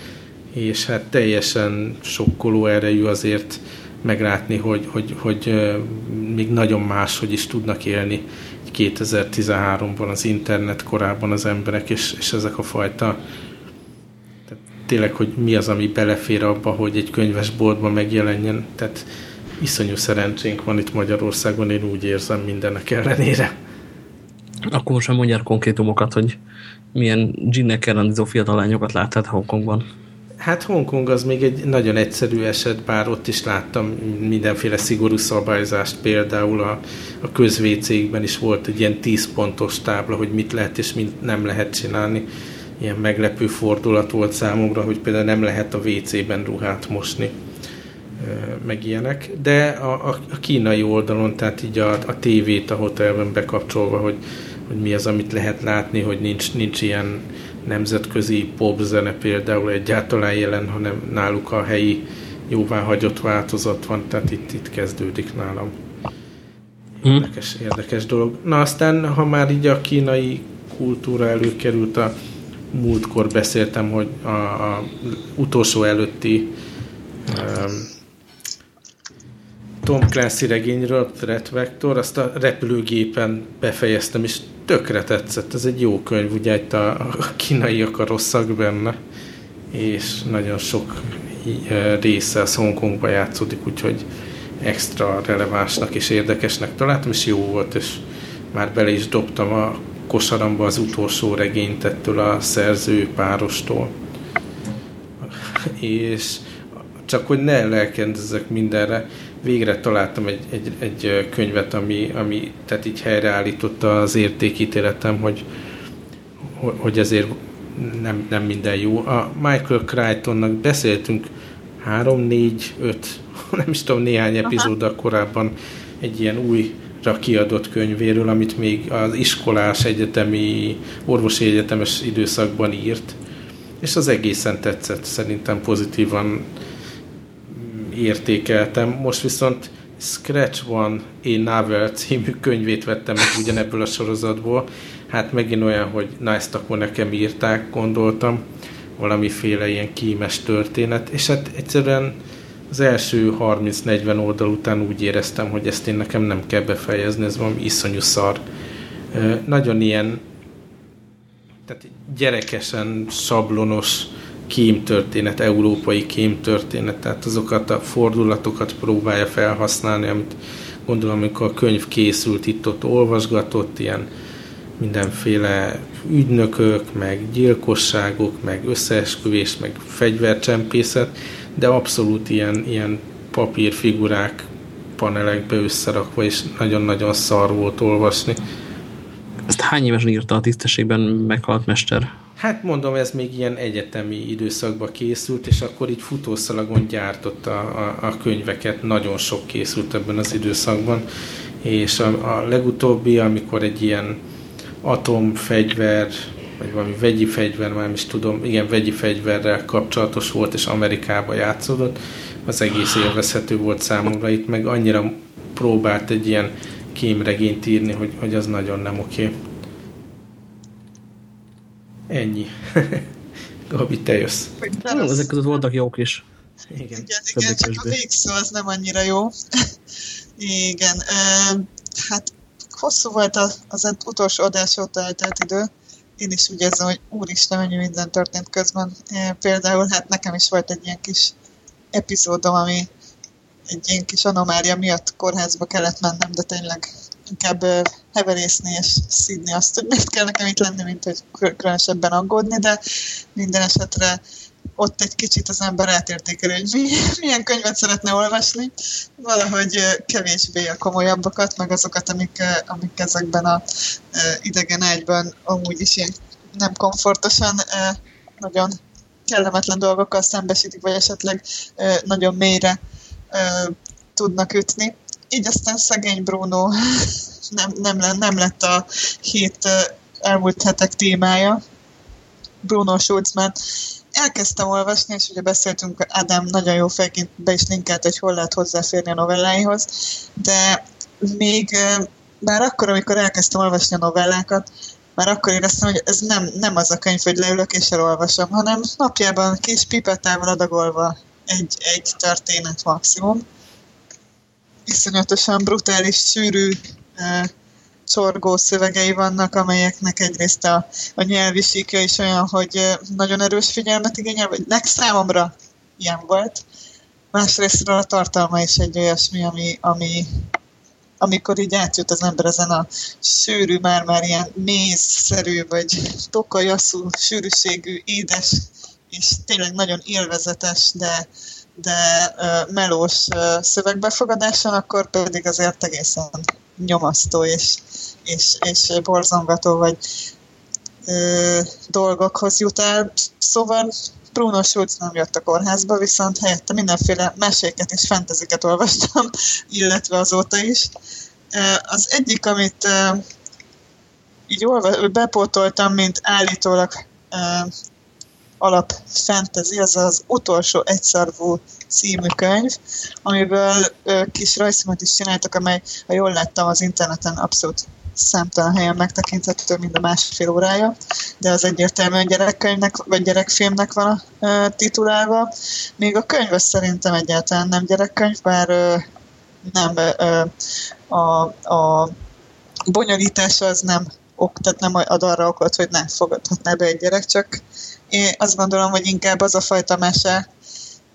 és hát teljesen sokkoló erejű azért meglátni, hogy, hogy, hogy még nagyon más, hogy is tudnak élni 2013-ban az internet korában az emberek, és, és ezek a fajta tehát tényleg, hogy mi az, ami belefér abba, hogy egy könyvesboltban megjelenjen, tehát iszonyú szerencsénk van itt Magyarországon, én úgy érzem mindennek ellenére. Akkor most már mondjál konkrétumokat, hogy milyen ginnek ellenzó fiatal lányokat láttál Hongkongban. Hát Hongkong az még egy nagyon egyszerű eset, bár ott is láttam mindenféle szigorú szabályzást, például a, a közvécékben is volt egy ilyen 10 pontos tábla, hogy mit lehet és mit nem lehet csinálni. Ilyen meglepő fordulat volt számomra, hogy például nem lehet a WC-ben ruhát mosni, meg ilyenek. De a, a, a kínai oldalon, tehát így a, a tévét a hotelben bekapcsolva, hogy, hogy mi az, amit lehet látni, hogy nincs, nincs ilyen nemzetközi popzene például egyáltalán jelen, hanem náluk a helyi jóváhagyott változat van, tehát itt, itt kezdődik nálam. Hm. Érdekes, érdekes dolog. Na aztán, ha már így a kínai kultúra előkerült, a múltkor beszéltem, hogy a, a utolsó előtti um, Tom Clancy regényről, Red Vector, azt a repülőgépen befejeztem, és tökre tetszett. Ez egy jó könyv, ugye itt a, a kínaiak a rosszak benne, és nagyon sok e, része az Hongkongban játszódik, úgyhogy extra relevánsnak és érdekesnek találtam, és jó volt, és már bele is dobtam a kosaramba az utolsó regényt ettől a szerző párostól. És csak hogy ne lelkendezzek mindenre, végre találtam egy, egy, egy könyvet, ami, ami tehát így helyreállította az értékítéletem, hogy, hogy ezért nem, nem minden jó. A Michael Crichtonnak beszéltünk három, négy, öt, nem is tudom, néhány epizóddal korábban egy ilyen új kiadott könyvéről, amit még az iskolás egyetemi, orvosi egyetemes időszakban írt, és az egészen tetszett, szerintem pozitívan értékeltem. Most viszont Scratch One a Novel című könyvét vettem meg ugyanebből a sorozatból. Hát megint olyan, hogy na ezt akkor nekem írták, gondoltam. Valamiféle ilyen kímes történet. És hát egyszerűen az első 30-40 oldal után úgy éreztem, hogy ezt én nekem nem kell befejezni, ez valami iszonyú szar. Nagyon ilyen tehát gyerekesen sablonos kémtörténet, európai kémtörténet, tehát azokat a fordulatokat próbálja felhasználni, amit gondolom, amikor a könyv készült, itt-ott olvasgatott, ilyen mindenféle ügynökök, meg gyilkosságok, meg összeesküvés, meg fegyvercsempészet, de abszolút ilyen, ilyen papírfigurák panelekbe összerakva, és nagyon-nagyon szar volt olvasni. Ezt hány évesen írta a tisztességben meghalt mester? Hát mondom, ez még ilyen egyetemi időszakban készült, és akkor így futószalagon gyártotta a, a könyveket, nagyon sok készült ebben az időszakban, és a, a legutóbbi, amikor egy ilyen atomfegyver, vagy valami vegyi fegyver, már is tudom, igen, vegyi fegyverrel kapcsolatos volt, és Amerikába játszódott, az egész élvezhető volt számomra, itt meg annyira próbált egy ilyen kémregényt írni, hogy, hogy az nagyon nem oké. Okay. Ennyi. Gabi, te jössz. Nem, ezek között voltak jók is. Igen, igen, igen csak a végszó az nem annyira jó. igen, hát hosszú volt az, az utolsó adás óta eltelt idő. Én is úgy érzem, hogy úristen, mennyi minden történt közben. Például hát nekem is volt egy ilyen kis epizódom, ami egy ilyen kis anomália miatt kórházba kellett mennem, de tényleg inkább heverészni és szídni azt, hogy miért kell nekem itt lenni, mint hogy különösebben aggódni, de minden esetre ott egy kicsit az ember átértékeli, hogy mi, milyen könyvet szeretne olvasni, valahogy kevésbé a komolyabbakat, meg azokat, amik, amik ezekben a idegen ágyban amúgy is ilyen nem komfortosan, nagyon kellemetlen dolgokkal szembesítik, vagy esetleg nagyon mélyre tudnak ütni. Így aztán szegény Bruno nem, nem, nem lett a hét elmúlt hetek témája. Bruno Schulzman. Elkezdtem olvasni, és ugye beszéltünk, Ádám nagyon jó fejként be is linkelt, hogy hol lehet hozzáférni a novelláihoz, de még már akkor, amikor elkezdtem olvasni a novellákat, már akkor éreztem, hogy ez nem, nem az a könyv, hogy leülök és elolvasom, hanem napjában kis pipetával adagolva egy, egy történet maximum. Iszonyatosan brutális, sűrű, e, csorgó szövegei vannak, amelyeknek egyrészt a, a nyelvi síkja is olyan, hogy nagyon erős figyelmet igényel, vagy legszámomra ilyen volt. Másrésztről a tartalma is egy olyasmi, ami, ami amikor így átjött az ember ezen a sűrű, már-már ilyen mézszerű, vagy tokajaszú sűrűségű, édes, és tényleg nagyon élvezetes, de, de uh, melós uh, szövegbefogadáson, akkor pedig azért egészen nyomasztó és, és, és borzongató, vagy uh, dolgokhoz jut el. Szóval Bruno Schulz nem jött a kórházba, viszont helyette mindenféle meséket és fenteziket olvastam, illetve azóta is. Az egyik, amit így olva, bepótoltam, mint állítólag alap fantasy, az az utolsó egyszarvú című könyv, amiből kis rajzfilmet is csináltak, amely, ha jól láttam, az interneten abszolút számtalan helyen megtekinthető, mind a másfél órája, de az egyértelműen gyerekkönyvnek, vagy gyerekfilmnek van a titulálva. Még a könyv szerintem egyáltalán nem gyerekkönyv, bár nem a, a bonyolítása az nem ok, tehát nem ad arra okot, hogy ne fogadhatná be egy gyerek, csak én azt gondolom, hogy inkább az a fajta mese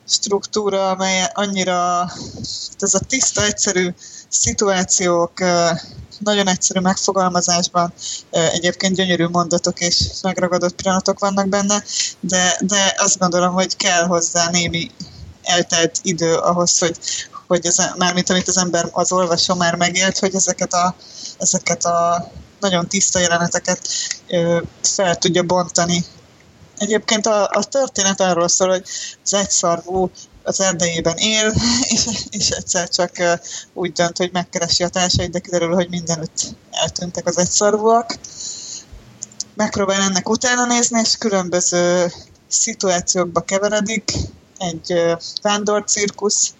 struktúra, amely annyira, ez a tiszta, egyszerű szituációk, nagyon egyszerű megfogalmazásban, egyébként gyönyörű mondatok és megragadott pillanatok vannak benne, de, de azt gondolom, hogy kell hozzá némi eltelt idő ahhoz, hogy, hogy ez, mármint amit az ember az olvasó már megélt, hogy ezeket a, ezeket a nagyon tiszta jeleneteket ö, fel tudja bontani. Egyébként a, a történet arról szól, hogy az egyszarvú az erdejében él, és, és egyszer csak úgy dönt, hogy megkeresi a társait, de kiderül, hogy mindenütt eltűntek az egyszarvúak. Megpróbál ennek utána nézni, és különböző szituációkba keveredik. Egy vándorcirkusz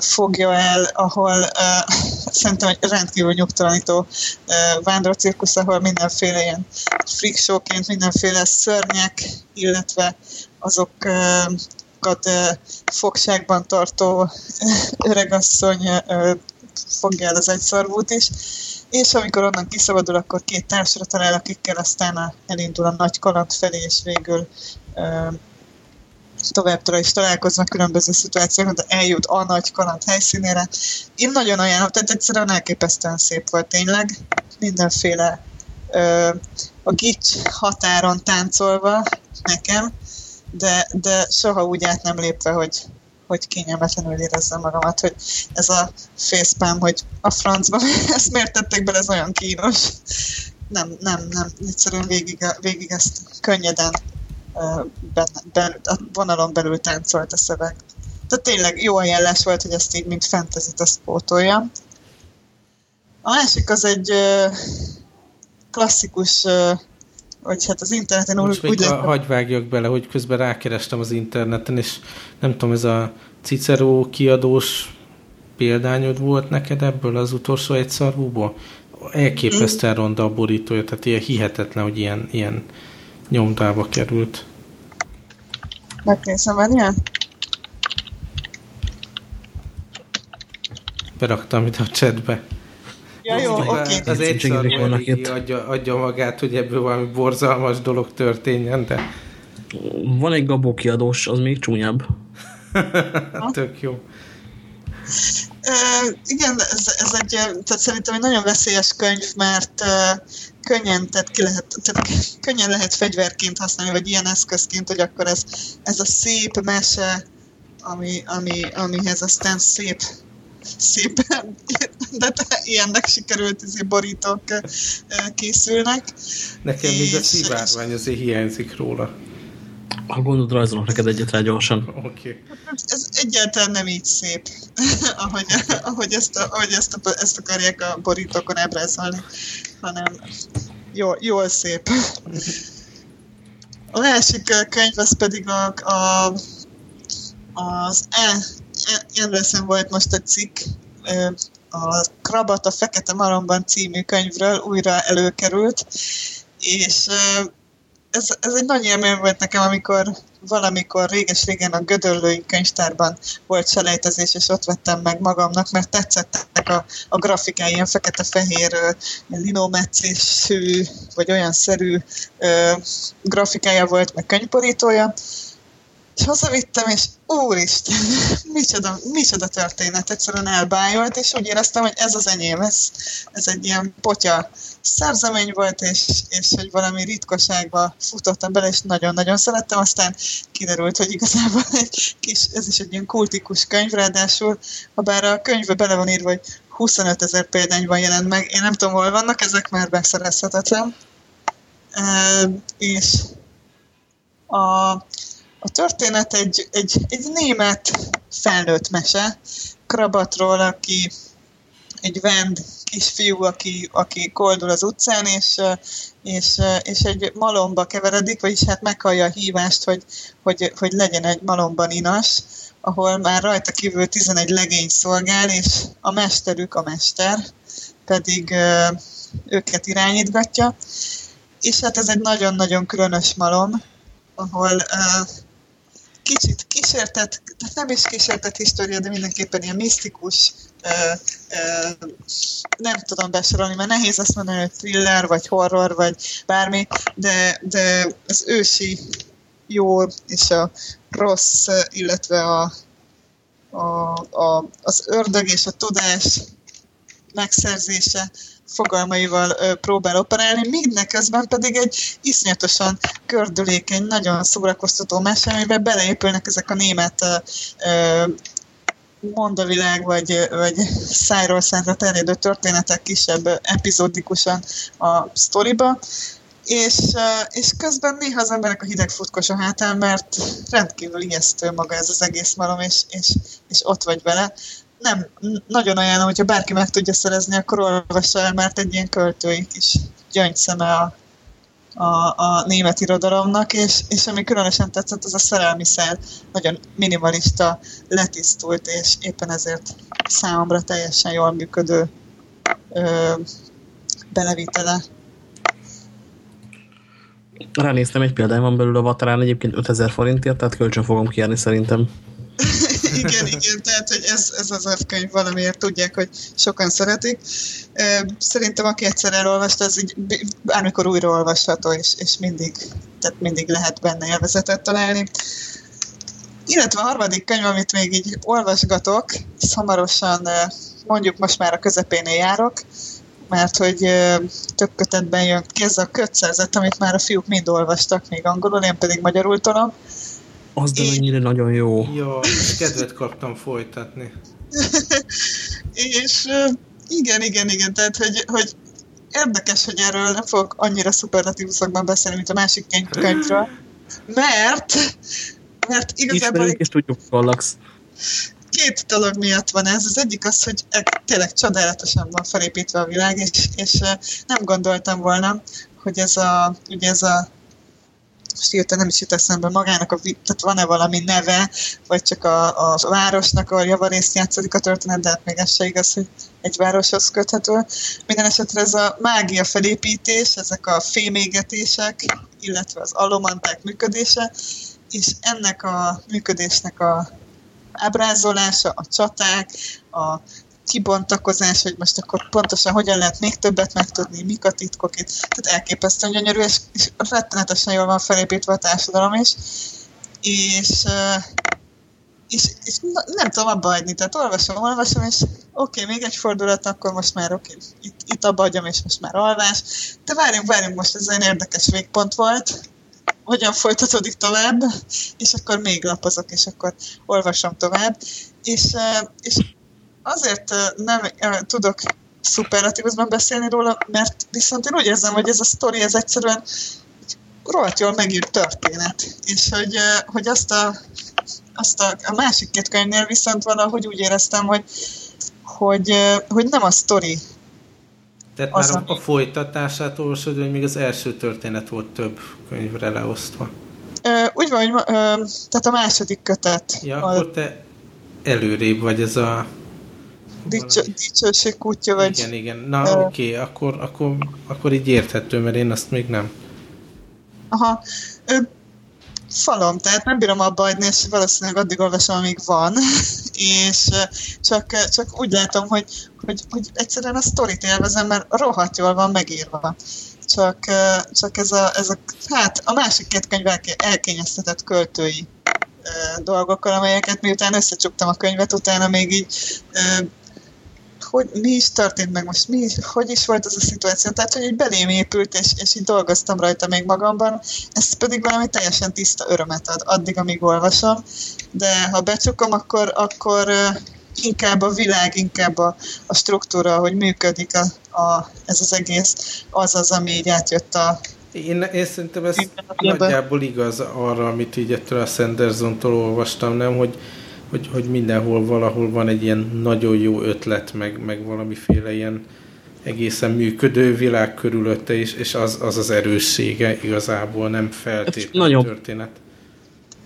fogja el, ahol uh, szerintem egy rendkívül nyugtalanító uh, vándorcirkusz, ahol mindenféle ilyen freak mindenféle szörnyek, illetve azokat uh, fogságban tartó öregasszony fogja el az egyszarvút is, és amikor onnan kiszabadul, akkor két társra talál, akikkel aztán elindul a nagy kaland felé, és végül uh, továbbra is találkoznak különböző szituációkban, de eljut a nagy kaland helyszínére. Én nagyon ajánlom, tehát egyszerűen elképesztően szép volt tényleg. Mindenféle ö, a gics határon táncolva nekem, de, de soha úgy át nem lépve, hogy, hogy kényelmetlenül érezzem magamat, hogy ez a facepalm, hogy a francba ezt miért tették bele, ez olyan kínos. Nem, nem, nem, egyszerűen végig, végig ezt könnyeden ben, ben, a vonalon belül táncolt a szöveg. Tehát tényleg jó ajánlás volt, hogy ezt így, mint fantasy-t ezt pótolja. A másik az egy klasszikus, vagy hát az interneten úgy... Most úgy a, hagy vágjak bele, hogy közben rákerestem az interneten, és nem tudom, ez a Cicero kiadós példányod volt neked ebből az utolsó egy szarvúból? Elképesztően ronda a borítója, tehát ilyen hihetetlen, hogy ilyen, ilyen nyomdába került. Megnézem, ilyen? Beraktam ide a chatbe. Ja, jó, oké. Okay. Az egy adja, adja magát, hogy ebből valami borzalmas dolog történjen, de... Van egy gabó kiadós, az még csúnyabb. Tök jó. Uh, igen, ez, ez egy, tehát szerintem egy nagyon veszélyes könyv, mert uh, könnyen, tehát ki lehet, tehát könnyen lehet fegyverként használni, vagy ilyen eszközként, hogy akkor ez, ez a szép mese, ami, ami, amihez aztán szép szépen, de ilyennek sikerült izé borítók készülnek. Nekem még a szivárvány azért hiányzik róla. Ha gondod, rajzolok neked egyet rá gyorsan. Oké. Okay. Ez egyáltalán nem így szép, ahogy, ahogy, ezt, a, ahogy ezt, a, ezt akarják a borítókon ábrázolni, hanem jól, jól szép. A másik könyv az pedig a, a, az Anderson volt most a cikk, a Krabat a Fekete Maromban című könyvről újra előkerült, és ez, ez egy nagy élmény volt nekem, amikor valamikor réges-régen a Gödöllői könyvtárban volt selejtezés, és ott vettem meg magamnak, mert tetszettek a, a grafikái, ilyen fekete-fehér linometszésű, vagy olyan szerű ö, grafikája volt, meg könyvborítója, és hazavittem, és úristen, micsoda, micsoda történet, egyszerűen elbájolt, és úgy éreztem, hogy ez az enyém, ez, ez egy ilyen potya szerzemény volt, és, és hogy valami ritkaságba futottam bele, és nagyon-nagyon szerettem, aztán kiderült, hogy igazából egy kis, ez is egy ilyen kultikus könyv, ráadásul, ha bár a könyvbe bele van írva, hogy 25 ezer példányban jelent meg, én nem tudom, hol vannak ezek, mert megszerezhetetlen. E, és a, a történet egy, egy, egy német felnőtt mese, Krabatról, aki egy vend kisfiú, aki, aki koldul az utcán, és, és, és egy malomba keveredik, vagyis hát meghallja a hívást, hogy, hogy, hogy legyen egy malomban inas, ahol már rajta kívül 11 legény szolgál, és a mesterük a mester, pedig őket irányítgatja. És hát ez egy nagyon-nagyon különös malom, ahol kicsit kísértett, tehát nem is kísértett história, de mindenképpen ilyen misztikus, ö, ö, nem tudom besorolni, mert nehéz azt mondani, hogy thriller, vagy horror, vagy bármi, de, de az ősi jó és a rossz, illetve a, a, a, az ördög és a tudás megszerzése fogalmaival próbál operálni, mindeközben pedig egy iszonyatosan kördülékeny, nagyon szórakoztató mese, amiben beleépülnek ezek a német mondavilág, vagy, vagy szájról szántra terjedő történetek kisebb epizódikusan a sztoriba, és, és közben néha az emberek a hideg futkos a hátán, mert rendkívül ijesztő maga ez az egész malom, és, és, és ott vagy vele nem, nagyon ajánlom, hogyha bárki meg tudja szerezni, akkor olvassa el, mert egy ilyen költői kis gyöngyszeme a, a, a német irodalomnak, és, és ami különösen tetszett, az a szerelmi szel nagyon minimalista, letisztult, és éppen ezért számomra teljesen jól működő ö, belevitele. Ránéztem, egy példány van belőle a Vatarán, egyébként 5000 forintért, tehát kölcsön fogom kiárni szerintem. igen, igen, tehát hogy ez, ez az könyv valamiért tudják, hogy sokan szeretik. Szerintem aki egyszer elolvasta, ez így bármikor újra olvasható, és, és mindig, tehát mindig lehet benne élvezetet találni. Illetve a harmadik könyv, amit még így olvasgatok, hamarosan mondjuk most már a közepénél járok, mert hogy több kötetben jön ki ez a kötszerzet, amit már a fiúk mind olvastak még angolul, én pedig magyarul tolom. Az de mennyire nagyon jó. Jó, kedvet kaptam folytatni. és igen, igen, igen, tehát hogy, hogy érdekes, hogy erről nem fogok annyira szuperlatívuszokban beszélni, mint a másik könyvről, mert, mert igazából... Ismerünk és tudjuk, laksz. Két dolog miatt van ez. Az egyik az, hogy e- tényleg csodálatosan van felépítve a világ, és, és nem gondoltam volna, hogy ez a, ugye ez a most hirtelen nem is jut eszembe magának, a, tehát van-e valami neve, vagy csak a, a városnak, a javarészt játszódik a történet, de hát még ez se igaz, hogy egy városhoz köthető. Minden esetre ez a mágia felépítés, ezek a fémégetések, illetve az alomanták működése, és ennek a működésnek a ábrázolása, a csaták, a kibontakozás, hogy most akkor pontosan hogyan lehet még többet megtudni, mik a titkok itt. Tehát elképesztően gyönyörű, és, és rettenetesen jól van felépítve a társadalom is. És, és, és nem tudom abba hagyni, tehát olvasom, olvasom, és oké, okay, még egy fordulat, akkor most már oké, okay, itt, itt abba hagyom, és most már alvás. De várjunk, várjunk, most ez egy érdekes végpont volt, hogyan folytatódik tovább, és akkor még lapozok, és akkor olvasom tovább. És, és azért nem tudok szuperlatívusban beszélni róla, mert viszont én úgy érzem, hogy ez a sztori, ez egyszerűen rohadt jól megírt történet. És hogy, hogy azt, a, azt a, a másik két könyvnél viszont valahogy úgy éreztem, hogy, hogy, hogy nem a sztori. Tehát az már a, a folytatását olvasod, hogy még az első történet volt több könyvre leosztva. Úgy van, hogy tehát a második kötet. Ja, a, akkor te előrébb vagy ez a Dicső, dicsőség kutya, vagy... Igen, igen. Na, uh, oké, okay, akkor, akkor, akkor így érthető, mert én azt még nem. Aha. Ö, falom, tehát nem bírom abba hagyni, és valószínűleg addig olvasom, amíg van, és csak, csak úgy látom, hogy, hogy, hogy egyszerűen a sztorit élvezem, mert rohadt jól van megírva. Csak, csak ez a, ez a, hát a másik két könyv elkényeztetett költői dolgokkal, amelyeket miután összecsuktam a könyvet, utána még így hogy mi is történt meg most, mi, hogy is volt az a szituáció. Tehát, hogy egy belém épült, és, és így dolgoztam rajta még magamban, ez pedig valami teljesen tiszta örömet ad, addig, amíg olvasom. De ha becsukom, akkor, akkor inkább a világ, inkább a, a struktúra, hogy működik a, a, ez az egész, az az, ami így átjött a, én, én szerintem ez nagyjából igaz arra, amit így ettől a Sanderson-tól olvastam, nem, hogy, hogy, hogy mindenhol valahol van egy ilyen nagyon jó ötlet, meg, meg valamiféle ilyen egészen működő világ körülötte, és, és az, az az erőssége igazából nem feltétlenül nagyon történet.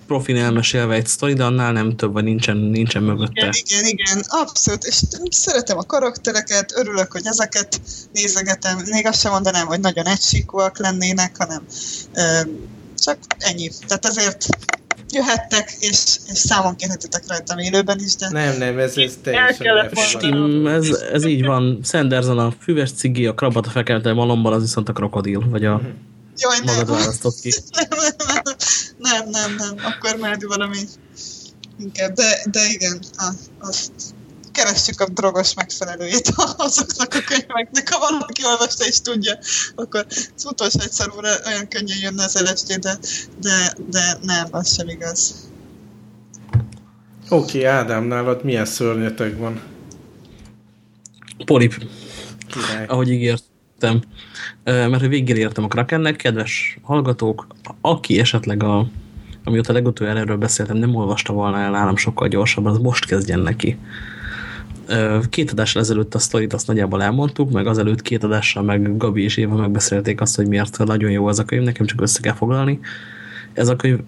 Profin elmesélve egy sztori, de annál nem több, vagy nincsen, nincsen mögötte. Igen, igen, igen, abszolút, és szeretem a karaktereket, örülök, hogy ezeket nézegetem, még azt sem mondanám, hogy nagyon egysíkúak lennének, hanem ö, csak ennyi. Tehát ezért jöhettek, és, és számon kérhetitek rajtam élőben is, de... Nem, nem, ez, ez teljesen Stim, ez, ez így van. Sanderson a füves cigi, a krabat a fekete malomban, az viszont a krokodil, vagy a Jaj, magad választott ki. Nem, nem, nem, nem, nem, akkor már valami inkább, de, de igen, azt keressük a drogos megfelelőjét azoknak a könyveknek, ha valaki olvasta és tudja, akkor az utolsó egyszer olyan könnyen jönne az LSD, de, de, de nem, az sem igaz. Oké, okay, Ádám, nálad milyen szörnyetek van? Polip. Király. Ahogy ígértem. Mert hogy végig értem a Krakennek, kedves hallgatók, aki esetleg a amióta legutóbb erről beszéltem, nem olvasta volna el nálam sokkal gyorsabban, az most kezdjen neki két adással ezelőtt a sztorit azt nagyjából elmondtuk, meg azelőtt két adással meg Gabi és Éva megbeszélték azt, hogy miért nagyon jó az a könyv, nekem csak össze kell foglalni. Ez a könyv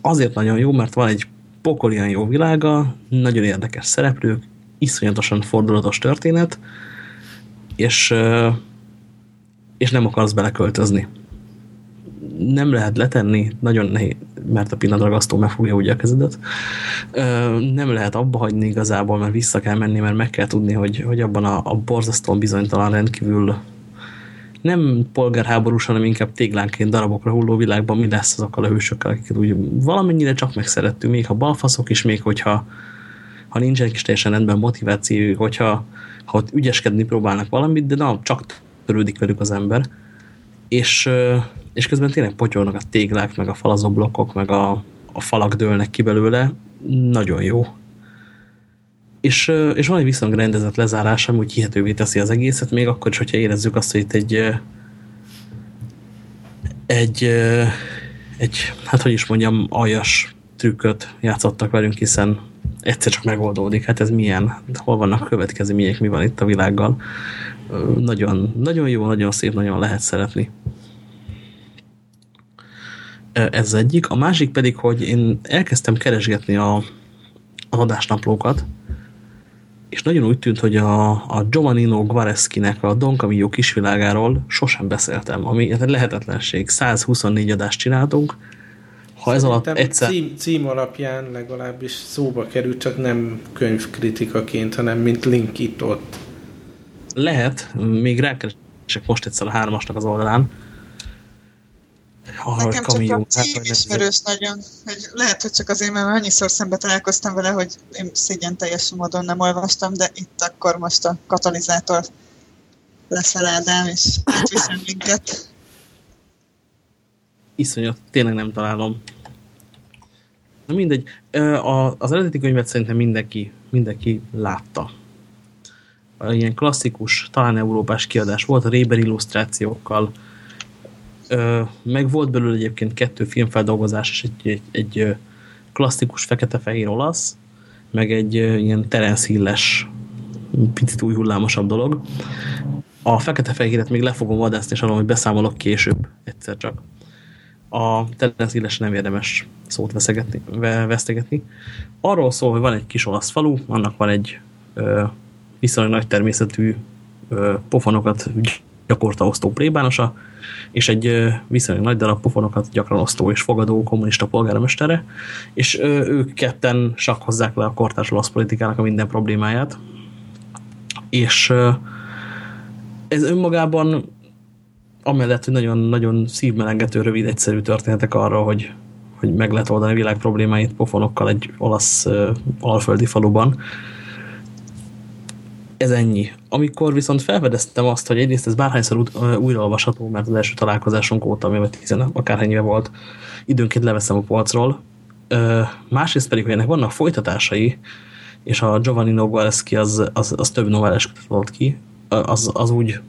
azért nagyon jó, mert van egy pokolian jó világa, nagyon érdekes szereplők, iszonyatosan fordulatos történet, és, és nem akarsz beleköltözni nem lehet letenni, nagyon nehéz, mert a pinadragasztó megfogja ugye a kezedet. Nem lehet abba hagyni igazából, mert vissza kell menni, mert meg kell tudni, hogy, hogy abban a, a borzasztóan bizonytalan rendkívül nem polgárháborús, hanem inkább téglánként darabokra hulló világban mi lesz azokkal a hősökkel, akiket úgy valamennyire csak megszerettünk, még ha balfaszok is, még hogyha ha nincsen is teljesen rendben motiváció, hogyha ha ott ügyeskedni próbálnak valamit, de na, csak törődik velük az ember. És és közben tényleg potyolnak a téglák, meg a falazó blokkok, meg a, a falak dőlnek ki belőle. Nagyon jó. És, és van egy viszonylag rendezett lezárás, ami úgy hihetővé teszi az egészet, még akkor is, hogyha érezzük azt, hogy itt egy egy, egy hát hogy is mondjam, aljas trükköt játszottak velünk, hiszen egyszer csak megoldódik. Hát ez milyen? Hol vannak következő miek, mi van itt a világgal? Nagyon, nagyon jó, nagyon szép, nagyon lehet szeretni. Ez egyik. A másik pedig, hogy én elkezdtem keresgetni a, a adásnaplókat, és nagyon úgy tűnt, hogy a, a Giovannino Guareschi-nek a Don Camillo kisvilágáról sosem beszéltem, ami lehetetlenség. 124 adást csináltunk, ha ez alatt egyszer... Cím, cím alapján legalábbis szóba került, csak nem könyvkritikaként, hanem mint link itt ott. Lehet, még rákeresek most egyszer a hármasnak az oldalán, Arra, Nekem csak kamió, a hát, cím nem ismerős nagyon. Hogy lehet, hogy csak azért, mert annyiszor szembe találkoztam vele, hogy én szégyen teljes módon nem olvastam, de itt akkor most a katalizátor lesz a ládám, és itt viszem minket. iszonyat, tényleg nem találom. Na mindegy, az eredeti könyvet szerintem mindenki, mindenki látta. Ilyen klasszikus, talán európás kiadás volt, a Réber illusztrációkkal, meg volt belőle egyébként kettő filmfeldolgozás, és egy, egy, egy klasszikus fekete-fehér olasz, meg egy ilyen Terence Hill-es, picit új hullámosabb dolog. A fekete-fehéret még le fogom vadászni, és arról, hogy beszámolok később, egyszer csak a Terence Hill-es nem érdemes szót veszegetni, ve, vesztegetni. Arról szól, hogy van egy kis olasz falu, annak van egy ö, viszonylag nagy természetű ö, pofonokat gyakorta osztó plébánosa, és egy viszonylag nagy darab pofonokat gyakran osztó és fogadó kommunista polgármestere, és ők ketten sakhozzák le a kortárs olasz politikának a minden problémáját. És ez önmagában amellett, hogy nagyon-nagyon szívmelengető, rövid, egyszerű történetek arra, hogy, hogy meg lehet oldani világ problémáit pofonokkal egy olasz alföldi faluban. Ez ennyi. Amikor viszont felfedeztem azt, hogy egyrészt ez bárhányszor újraolvasható, mert az első találkozásunk óta, amivel tizen akárhány éve volt, időnként leveszem a polcról. Másrészt pedig, hogy ennek vannak folytatásai, és a Giovanni Nogvaleschi az, az, az több novellás volt ki, az, az úgy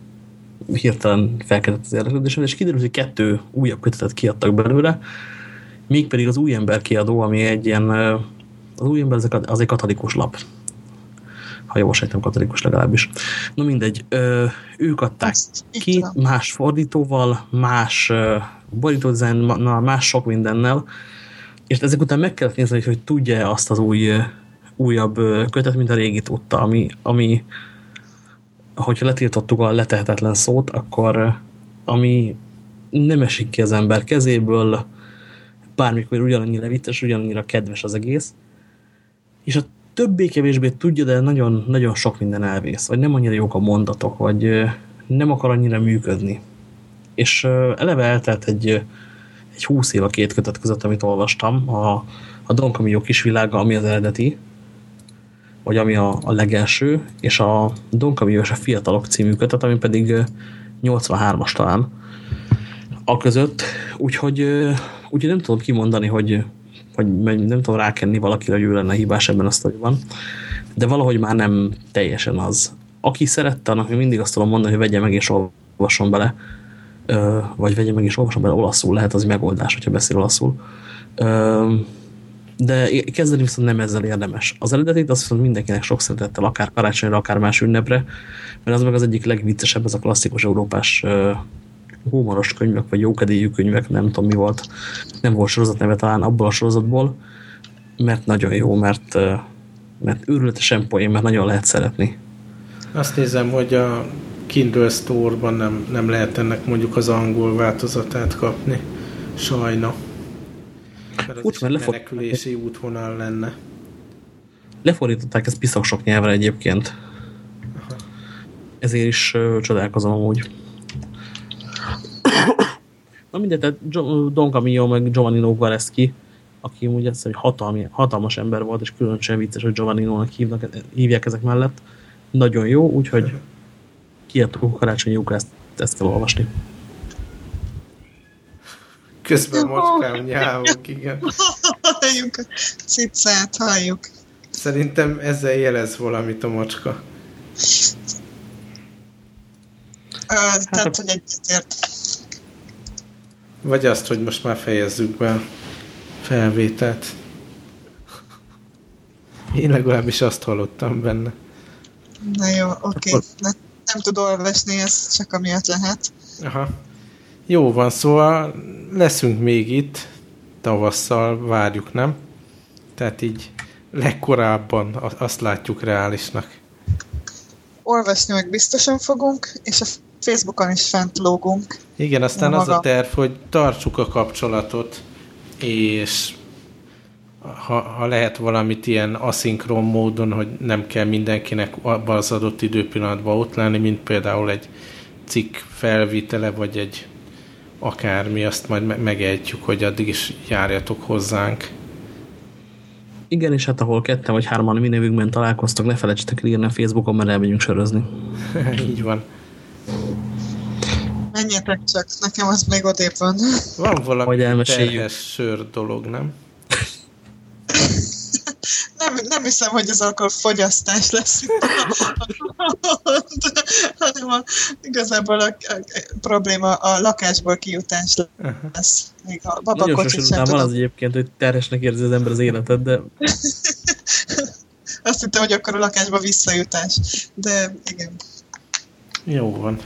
hirtelen felkeltett az érdeklődésem, és kiderült, hogy kettő újabb kötetet kiadtak belőle, mégpedig az új ember kiadó, ami egy ilyen, az új ember az egy katolikus lap. Ha jól sejtem, katolikus legalábbis. No mindegy, ők adták Azt ki, más fordítóval, más borítódizájn, más sok mindennel, és ezek után meg kellett nézni, hogy, hogy tudja azt az új, újabb kötet, mint a régi tudta, ami, ami hogyha letiltottuk a letehetetlen szót, akkor ami nem esik ki az ember kezéből, bármikor ugyanannyira vicces, ugyanannyira kedves az egész, és a többé-kevésbé tudja, de nagyon, nagyon sok minden elvész, vagy nem annyira jók a mondatok, vagy nem akar annyira működni. És eleve eltelt egy, egy húsz év a két kötet között, amit olvastam, a, a Don Camillo kisvilága, ami az eredeti, vagy ami a, a legelső, és a Don Camillo és a Fiatalok című kötet, ami pedig 83-as talán a között, úgyhogy, úgyhogy nem tudom kimondani, hogy, hogy nem tudom rákenni valakire, hogy ő lenne hibás ebben a sztoriban, de valahogy már nem teljesen az. Aki szerette, annak még mindig azt tudom mondani, hogy vegye meg és olvasson bele, vagy vegye meg és olvasson bele olaszul, lehet az megoldás, hogyha beszél olaszul de kezdeni viszont nem ezzel érdemes. Az eredetit azt viszont mindenkinek sok szeretettel, akár karácsonyra, akár más ünnepre, mert az meg az egyik legviccesebb, ez a klasszikus európás humoros könyvek, vagy jókedélyű könyvek, nem tudom mi volt, nem volt sorozat neve talán abból a sorozatból, mert nagyon jó, mert, mert őrületesen poén, mert nagyon lehet szeretni. Azt nézem, hogy a Kindle Store-ban nem, nem lehet ennek mondjuk az angol változatát kapni. Sajna. Mert Úgy, mert lefor... menekülési útvonal lenne. Lefordították ezt piszak sok nyelvre egyébként. Aha. Ezért is uh, csodálkozom amúgy. Na mindegy, tehát Don Camillo meg Giovanni Nogvaleschi, aki úgy azt hogy hatalmi, hatalmas ember volt, és különösen vicces, hogy Giovanni Nónak hívnak, hívják ezek mellett. Nagyon jó, úgyhogy kiadtuk a karácsonyi ezt, ezt kell olvasni. Közben macskám nyávok, igen. Halljuk a cicát, halljuk. Szerintem ezzel jelez valamit a macska. Ö, tehát, hogy egyetért. Vagy azt, hogy most már fejezzük be felvételt. Én legalábbis azt hallottam benne. Na jó, oké. Okay. Ne, nem tud olvasni, ez csak amiatt lehet. Aha. Jó van, szóval leszünk még itt, tavasszal várjuk, nem? Tehát így legkorábban azt látjuk reálisnak. Olvasni meg biztosan fogunk, és a Facebookon is fent lógunk. Igen, aztán az a terv, hogy tartsuk a kapcsolatot, és ha, ha lehet valamit ilyen aszinkron módon, hogy nem kell mindenkinek abban az adott időpillanatban ott lenni, mint például egy cikk felvitele, vagy egy akármi, azt majd me megejtjük, hogy addig is járjatok hozzánk. Igen, és hát ahol ketten vagy hárman mi nevünkben találkoztok, ne felejtsetek írni a Facebookon, mert elmegyünk sörözni. Így van. Menjetek csak, nekem az még odébb van. Van valami Hogy elmeséljük. terhes sör dolog, nem? Nem, nem hiszem, hogy ez akkor fogyasztás lesz, hanem a, igazából a, a, a probléma a lakásból kijutás lesz. Még a Nagyon babakocsit sem van az tudom. egyébként, hogy terhesnek érzi az ember az életet, de Azt hittem, hogy akkor a lakásba visszajutás. De igen. Jó van.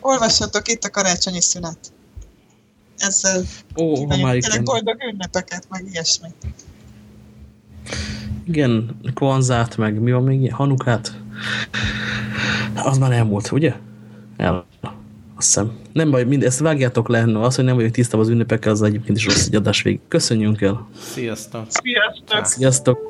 Olvassatok itt a karácsonyi szünet. Ezzel ó, kívánjuk boldog ünnepeket, meg ilyesmi. Igen, Kwanzát, meg mi van még? Hanukát? Az már elmúlt, ugye? El. Azt hiszem. Nem baj, mind, ezt vágjátok le, no, az, hogy nem vagyok tisztában az ünnepekkel, az egyébként is rossz egy adás végig. Köszönjünk el. Sziasztok! Sziasztok! Sziasztok!